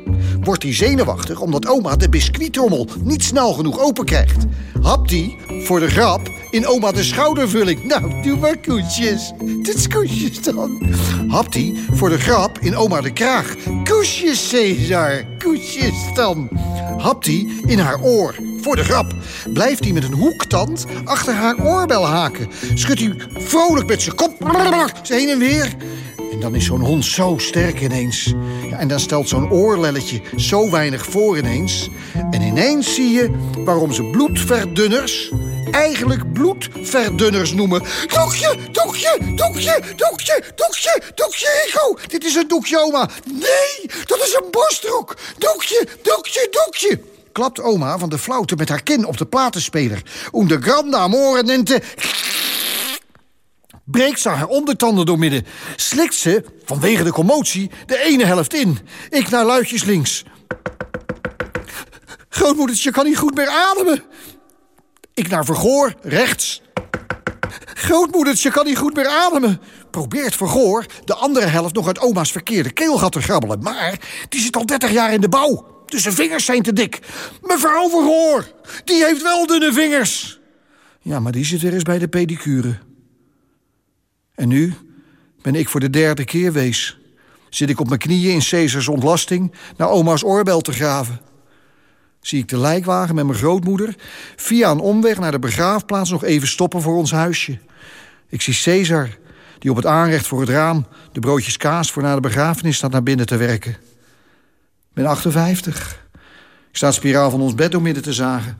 Wordt hij zenuwachtig omdat oma de biscuitrommel niet snel genoeg open krijgt. Hapt hij, voor de grap, in oma de schoudervulling. Nou, doe maar koesjes. Dit is koesjes dan. Hapt hij, voor de grap, in oma de kraag. Koesjes, Cesar. Koesjes dan. Hapt hij in haar oor. Voor de grap blijft hij met een hoektand achter haar oorbel haken. Schudt hij vrolijk met zijn kop ze heen en weer. En dan is zo'n hond zo sterk ineens. Ja, en dan stelt zo'n oorlelletje zo weinig voor ineens. En ineens zie je waarom ze bloedverdunners eigenlijk bloedverdunners noemen. Doekje, doekje, doekje, doekje, doekje, doekje, Rico. Dit is een doekje, oma. Nee, dat is een borstdoek. Doekje, doekje, doekje. Klapt oma van de flauwte met haar kin op de platenspeler. Um de grande amore nente breekt ze haar ondertanden doormidden. Slikt ze, vanwege de commotie, de ene helft in. Ik naar luidjes links. Grootmoedertje kan niet goed meer ademen. Ik naar Vergoor, rechts. Grootmoedertje kan niet goed meer ademen. Probeert Vergoor de andere helft nog uit oma's verkeerde keelgat te grabbelen. Maar die zit al 30 jaar in de bouw. Dus zijn vingers zijn te dik. Mevrouw Vergoor, die heeft wel dunne vingers. Ja, maar die zit weer eens bij de pedicure. En nu ben ik voor de derde keer wees. Zit ik op mijn knieën in Caesars ontlasting naar oma's oorbel te graven. Zie ik de lijkwagen met mijn grootmoeder via een omweg naar de begraafplaats nog even stoppen voor ons huisje. Ik zie Caesar, die op het aanrecht voor het raam de broodjes kaas voor na de begrafenis staat naar binnen te werken. Ik ben 58. Ik sta spiraal van ons bed door midden te zagen.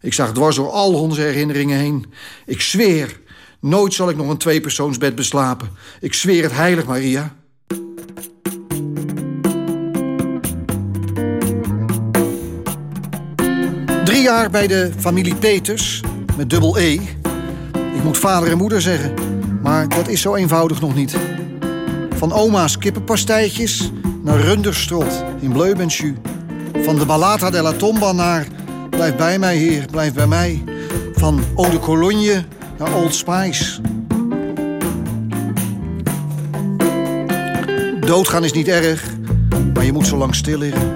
Ik zag dwars door al onze herinneringen heen. Ik zweer, nooit zal ik nog een tweepersoonsbed beslapen. Ik zweer het heilig, Maria. Drie jaar bij de familie Peters, met dubbel E. Ik moet vader en moeder zeggen, maar dat is zo eenvoudig nog niet. Van oma's kippenpastijtjes naar runderstrot in Bleubensu. Van de Ballata della Tomba naar Blijf bij mij, heer, blijf bij mij. Van Eau de Cologne Old Spice. Doodgaan is niet erg, maar je moet zo lang stil liggen.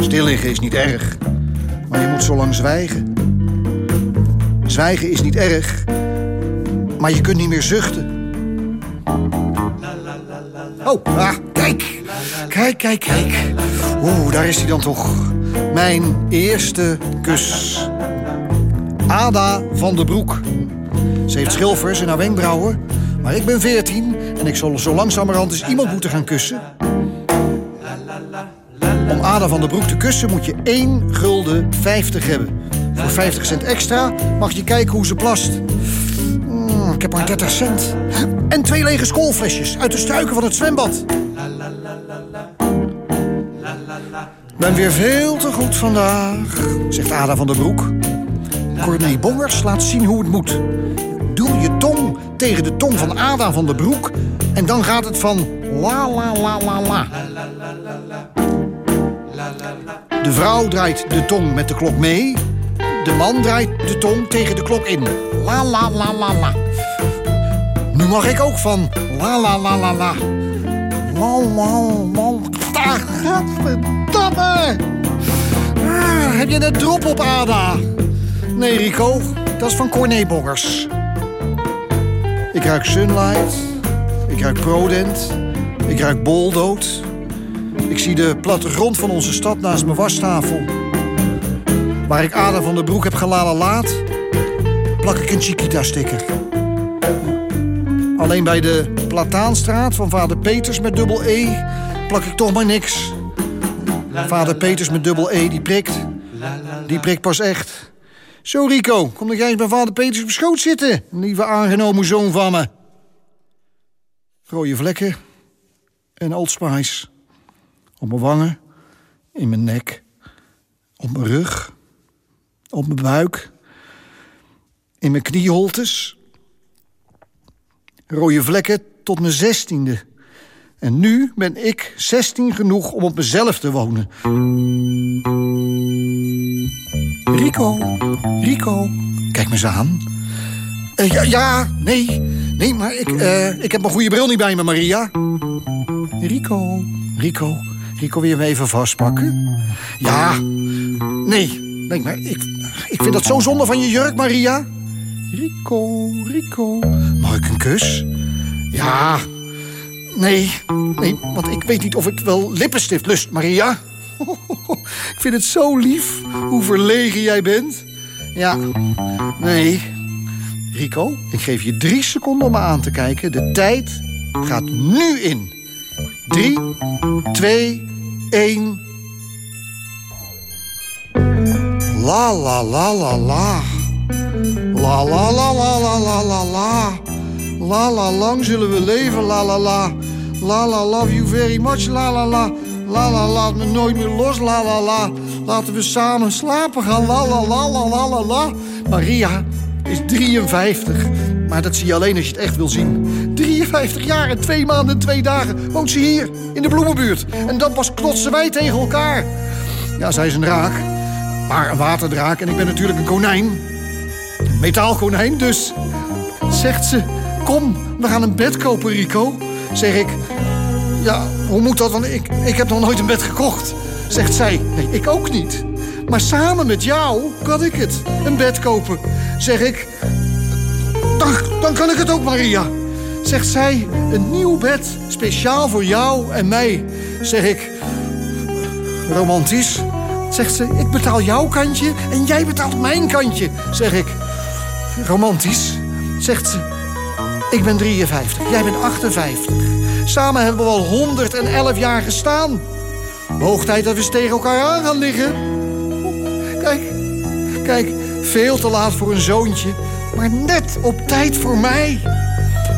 Stil liggen is niet erg, maar je moet zo lang zwijgen. Zwijgen is niet erg, maar je kunt niet meer zuchten. Oh, ah, kijk. Kijk, kijk, kijk. Oeh, daar is hij dan toch. Mijn eerste kus. Ada van de Broek. Ze heeft schilfers in haar wenkbrauwen. Maar ik ben veertien en ik zal zo langzamerhand eens iemand moeten gaan kussen. Om Ada van de Broek te kussen moet je 1 gulden 50 hebben. Voor 50 cent extra mag je kijken hoe ze plast. Mm, ik heb maar 30 cent. En twee lege schoolflesjes uit de struiken van het zwembad. Ik ben weer veel te goed vandaag, zegt Ada van der Broek. Corné Bongers laat zien hoe het moet. Doe je tong tegen de tong van Ada van der Broek... en dan gaat het van la la la la la. De vrouw draait de tong met de klok mee. De man draait de tong tegen de klok in. La la la la la. Nu mag ik ook van la la la la la. La la la. Godverdamme. Ah, heb je een drop op, Ada? Nee, Rico. Dat is van Corné Boggers. Ik ruik Sunlight. Ik ruik Prodent. Ik ruik Boldood. Ik zie de plattegrond van onze stad naast mijn wastafel. Waar ik Ada van der Broek heb laat, plak ik een Chiquita-sticker. Alleen bij de Plataanstraat van vader Peters met dubbel E plak ik toch maar niks. Vader Peters met dubbel E, die prikt. Die prikt pas echt. Zo, Rico, kom dat jij eens bij vader Peters op schoot zitten. Lieve aangenomen zoon van me. Rode vlekken en Old Spice. Op mijn wangen, in mijn nek, op mijn rug, op mijn buik, in mijn knieholtes. Rode vlekken tot mijn zestiende. En nu ben ik 16 genoeg om op mezelf te wonen. Rico, Rico, kijk me eens aan. Uh, ja, ja, nee, nee, maar ik, uh, ik heb mijn goede bril niet bij me, Maria. Rico, Rico, Rico, wil je me even vastpakken? Ja, nee, nee, maar ik, ik vind dat zo zonde van je jurk, Maria. Rico, Rico, mag ik een kus? Ja, Nee, nee, want ik weet niet of ik wel lippenstift lust, Maria. Ik vind het zo lief hoe verlegen jij bent. Ja, nee. Rico, ik geef je drie seconden om me aan te kijken. De tijd gaat nu in. Drie, twee, één. La la la la la. La la la la la la la la. La la lang zullen we leven, la la la. La la love you very much, la la la. La la laat me nooit meer los, la la la. Laten we samen slapen gaan, la la la la la la la. Maria is 53. Maar dat zie je alleen als je het echt wil zien. 53 jaar en twee maanden en twee dagen woont ze hier in de bloemenbuurt. En dan pas klotsen wij tegen elkaar. Ja, zij is een draak. Maar een waterdraak en ik ben natuurlijk een konijn. Een metaalkonijn, dus zegt ze... Kom, we gaan een bed kopen, Rico. Zeg ik... Ja, hoe moet dat? Want ik, ik heb nog nooit een bed gekocht. Zegt zij. Nee, ik ook niet. Maar samen met jou kan ik het. Een bed kopen. Zeg ik... Dan, dan kan ik het ook, Maria. Zegt zij, een nieuw bed, speciaal voor jou en mij. Zeg ik, romantisch. Zegt ze, ik betaal jouw kantje en jij betaalt mijn kantje. Zeg ik, romantisch. Zegt ze, ik ben 53, jij bent 58. Samen hebben we al 111 jaar gestaan. Hoog tijd dat we tegen elkaar aan gaan liggen. Kijk, kijk, veel te laat voor een zoontje, maar net op tijd voor mij.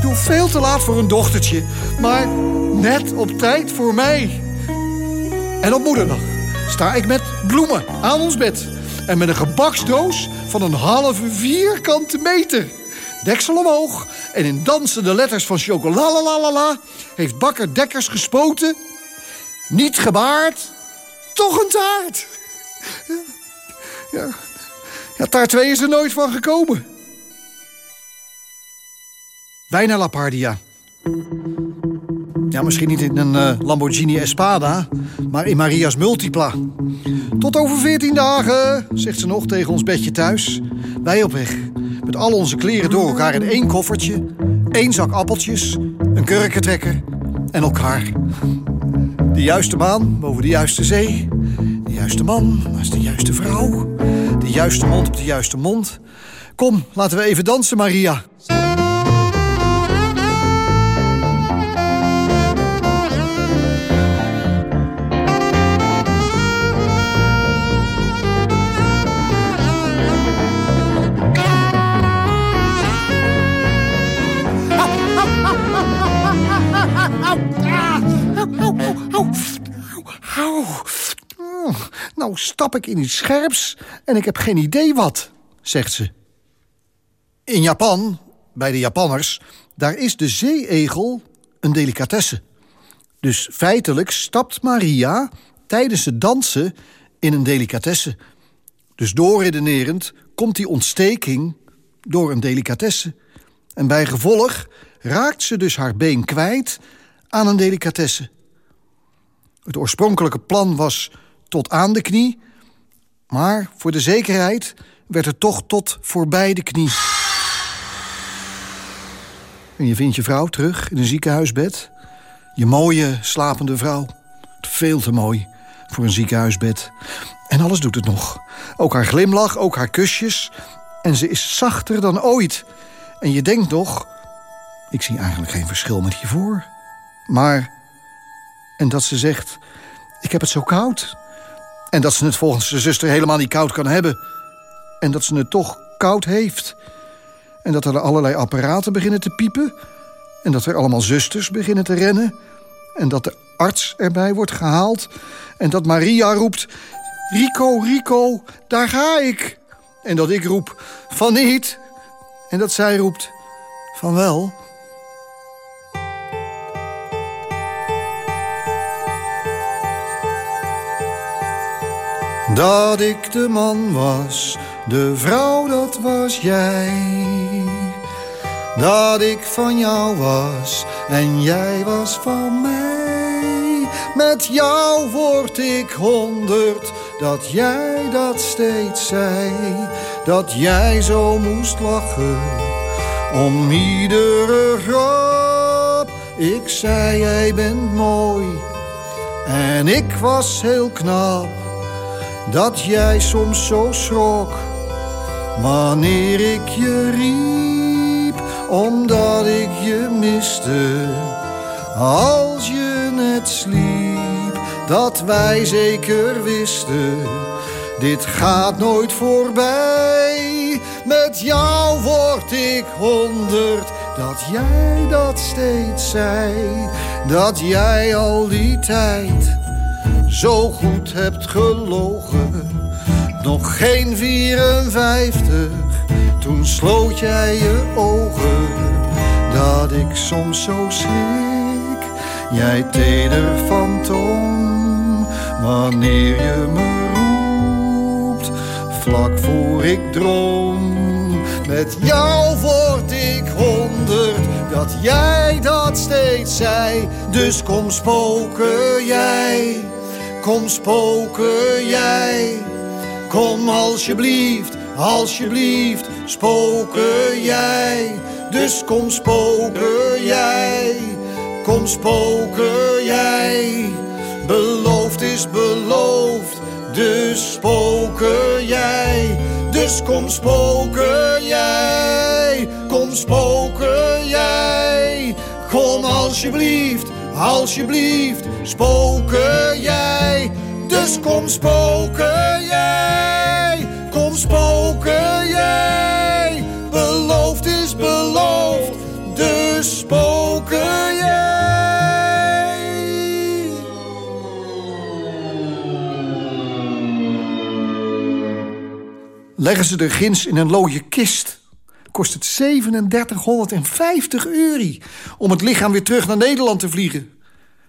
Doe veel te laat voor een dochtertje, maar net op tijd voor mij. En op moederdag sta ik met bloemen aan ons bed. En met een gebaksdoos van een halve vierkante meter. Deksel omhoog en in dansende letters van chocolalalala... heeft bakker Dekkers gespoten. Niet gebaard, toch een taart. Ja, ja, taart 2 is er nooit van gekomen. Bijna Lapardia. Ja, misschien niet in een uh, Lamborghini Espada, maar in Maria's Multipla. Tot over veertien dagen, zegt ze nog tegen ons bedje thuis. Wij op weg, met al onze kleren door elkaar in één koffertje... één zak appeltjes, een kurkentrekker en elkaar. De juiste maan boven de juiste zee. De juiste man naast de juiste vrouw. De juiste mond op de juiste mond. Kom, laten we even dansen, Maria. Nou stap ik in iets scherps en ik heb geen idee wat, zegt ze. In Japan, bij de Japanners, daar is de zeeegel een delicatesse. Dus feitelijk stapt Maria tijdens het dansen in een delicatesse. Dus doorredenerend komt die ontsteking door een delicatesse. En bij gevolg raakt ze dus haar been kwijt aan een delicatesse. Het oorspronkelijke plan was tot aan de knie... maar voor de zekerheid werd het toch tot voorbij de knie. En je vindt je vrouw terug in een ziekenhuisbed. Je mooie, slapende vrouw. Veel te mooi voor een ziekenhuisbed. En alles doet het nog. Ook haar glimlach, ook haar kusjes. En ze is zachter dan ooit. En je denkt nog... ik zie eigenlijk geen verschil met hiervoor. Maar... en dat ze zegt... ik heb het zo koud. En dat ze het volgens de zuster helemaal niet koud kan hebben. En dat ze het toch koud heeft. En dat er allerlei apparaten beginnen te piepen. En dat er allemaal zusters beginnen te rennen. En dat de arts erbij wordt gehaald. En dat Maria roept... Rico, Rico, daar ga ik. En dat ik roep, van niet. En dat zij roept, van wel. Dat ik de man was, de vrouw dat was jij. Dat ik van jou was en jij was van mij. Met jou word ik honderd, dat jij dat steeds zei. Dat jij zo moest lachen om iedere grap. Ik zei jij bent mooi en ik was heel knap dat jij soms zo schrok. Wanneer ik je riep, omdat ik je miste. Als je net sliep, dat wij zeker wisten, dit gaat nooit voorbij. Met jou word ik honderd, dat jij dat steeds zei, dat jij al die tijd zo goed hebt gelogen. Nog geen 54, toen sloot jij je ogen. Dat ik soms zo schrik, jij teder fantoom. wanneer je me roept, vlak voor ik droom. Met jou word ik honderd, dat jij dat steeds zei. Dus kom spoken jij, kom spoken jij. Kom alsjeblieft, alsjeblieft, spoken jij. Dus kom spoken jij, kom spoken jij. Beloofd is beloofd, dus spoken jij. Dus kom spoken jij, kom spoken jij. Kom alsjeblieft, alsjeblieft, spoken jij. Dus kom spoken jij, kom spoken jij. Beloofd is beloofd, dus spoken jij. Leggen ze de gins in een looie kist. Kost het 3750 euro om het lichaam weer terug naar Nederland te vliegen.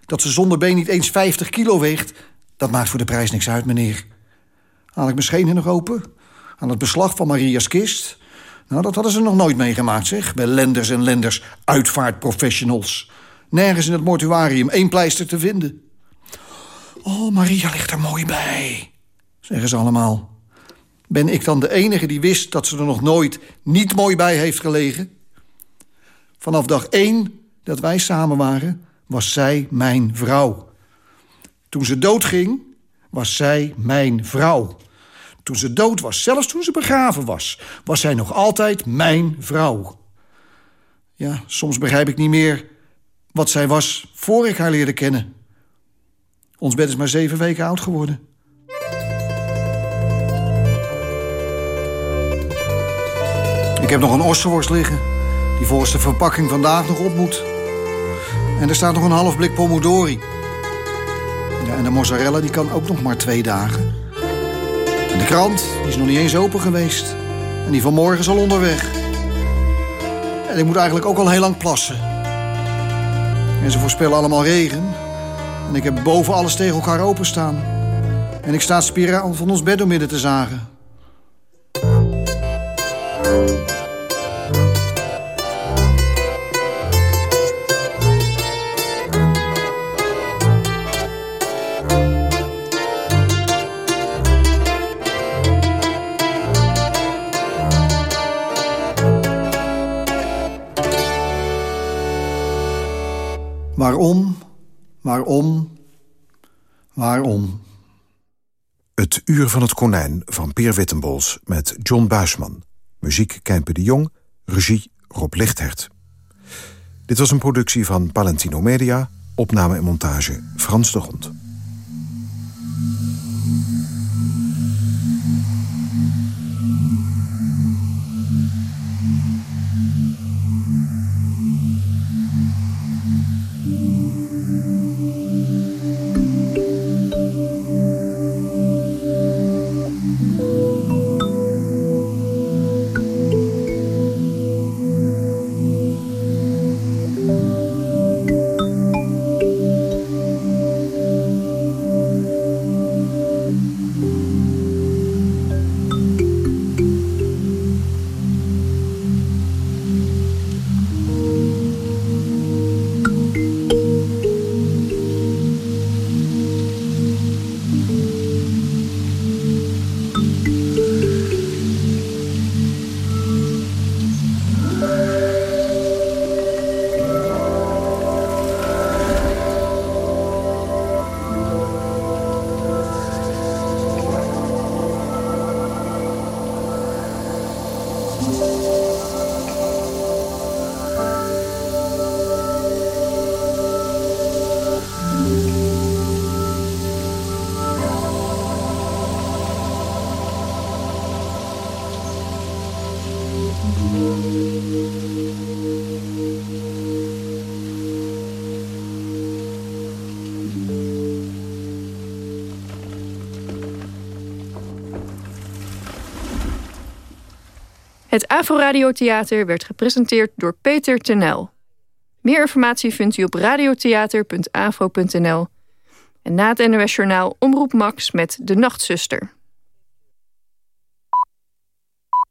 Dat ze zonder been niet eens 50 kilo weegt, dat maakt voor de prijs niks uit, meneer. Haal ik mijn schenen nog open? Aan het beslag van Maria's kist? Nou, dat hadden ze nog nooit meegemaakt, zeg. Bij lenders en lenders, uitvaartprofessionals. Nergens in het mortuarium één pleister te vinden. Oh, Maria ligt er mooi bij, zeggen ze allemaal. Ben ik dan de enige die wist dat ze er nog nooit niet mooi bij heeft gelegen? Vanaf dag één dat wij samen waren, was zij mijn vrouw. Toen ze doodging, was zij mijn vrouw. Toen ze dood was, zelfs toen ze begraven was, was zij nog altijd mijn vrouw. Ja, soms begrijp ik niet meer wat zij was voor ik haar leerde kennen. Ons bed is maar zeven weken oud geworden. Heb nog een ossenworst liggen, die volgens de verpakking vandaag nog op moet. En er staat nog een half blik pomodori. Ja, en de mozzarella die kan ook nog maar twee dagen. En de krant die is nog niet eens open geweest. En die van morgen is al onderweg. En ik moet eigenlijk ook al heel lang plassen. En ze voorspellen allemaal regen. En ik heb boven alles tegen elkaar openstaan. En ik sta spiraal van ons bed door midden te zagen. Waarom, waarom, waarom? Het Uur van het Konijn van Peer Wittenbols met John Buisman. Muziek Kempe de Jong, regie Rob Lichthert. Dit was een productie van Palentino Media, opname en montage Frans de Grond. Afro-radiotheater werd gepresenteerd door Peter Tenel. Meer informatie vindt u op radiotheater.afro.nl En na het NOS Journaal Omroep Max met De Nachtzuster.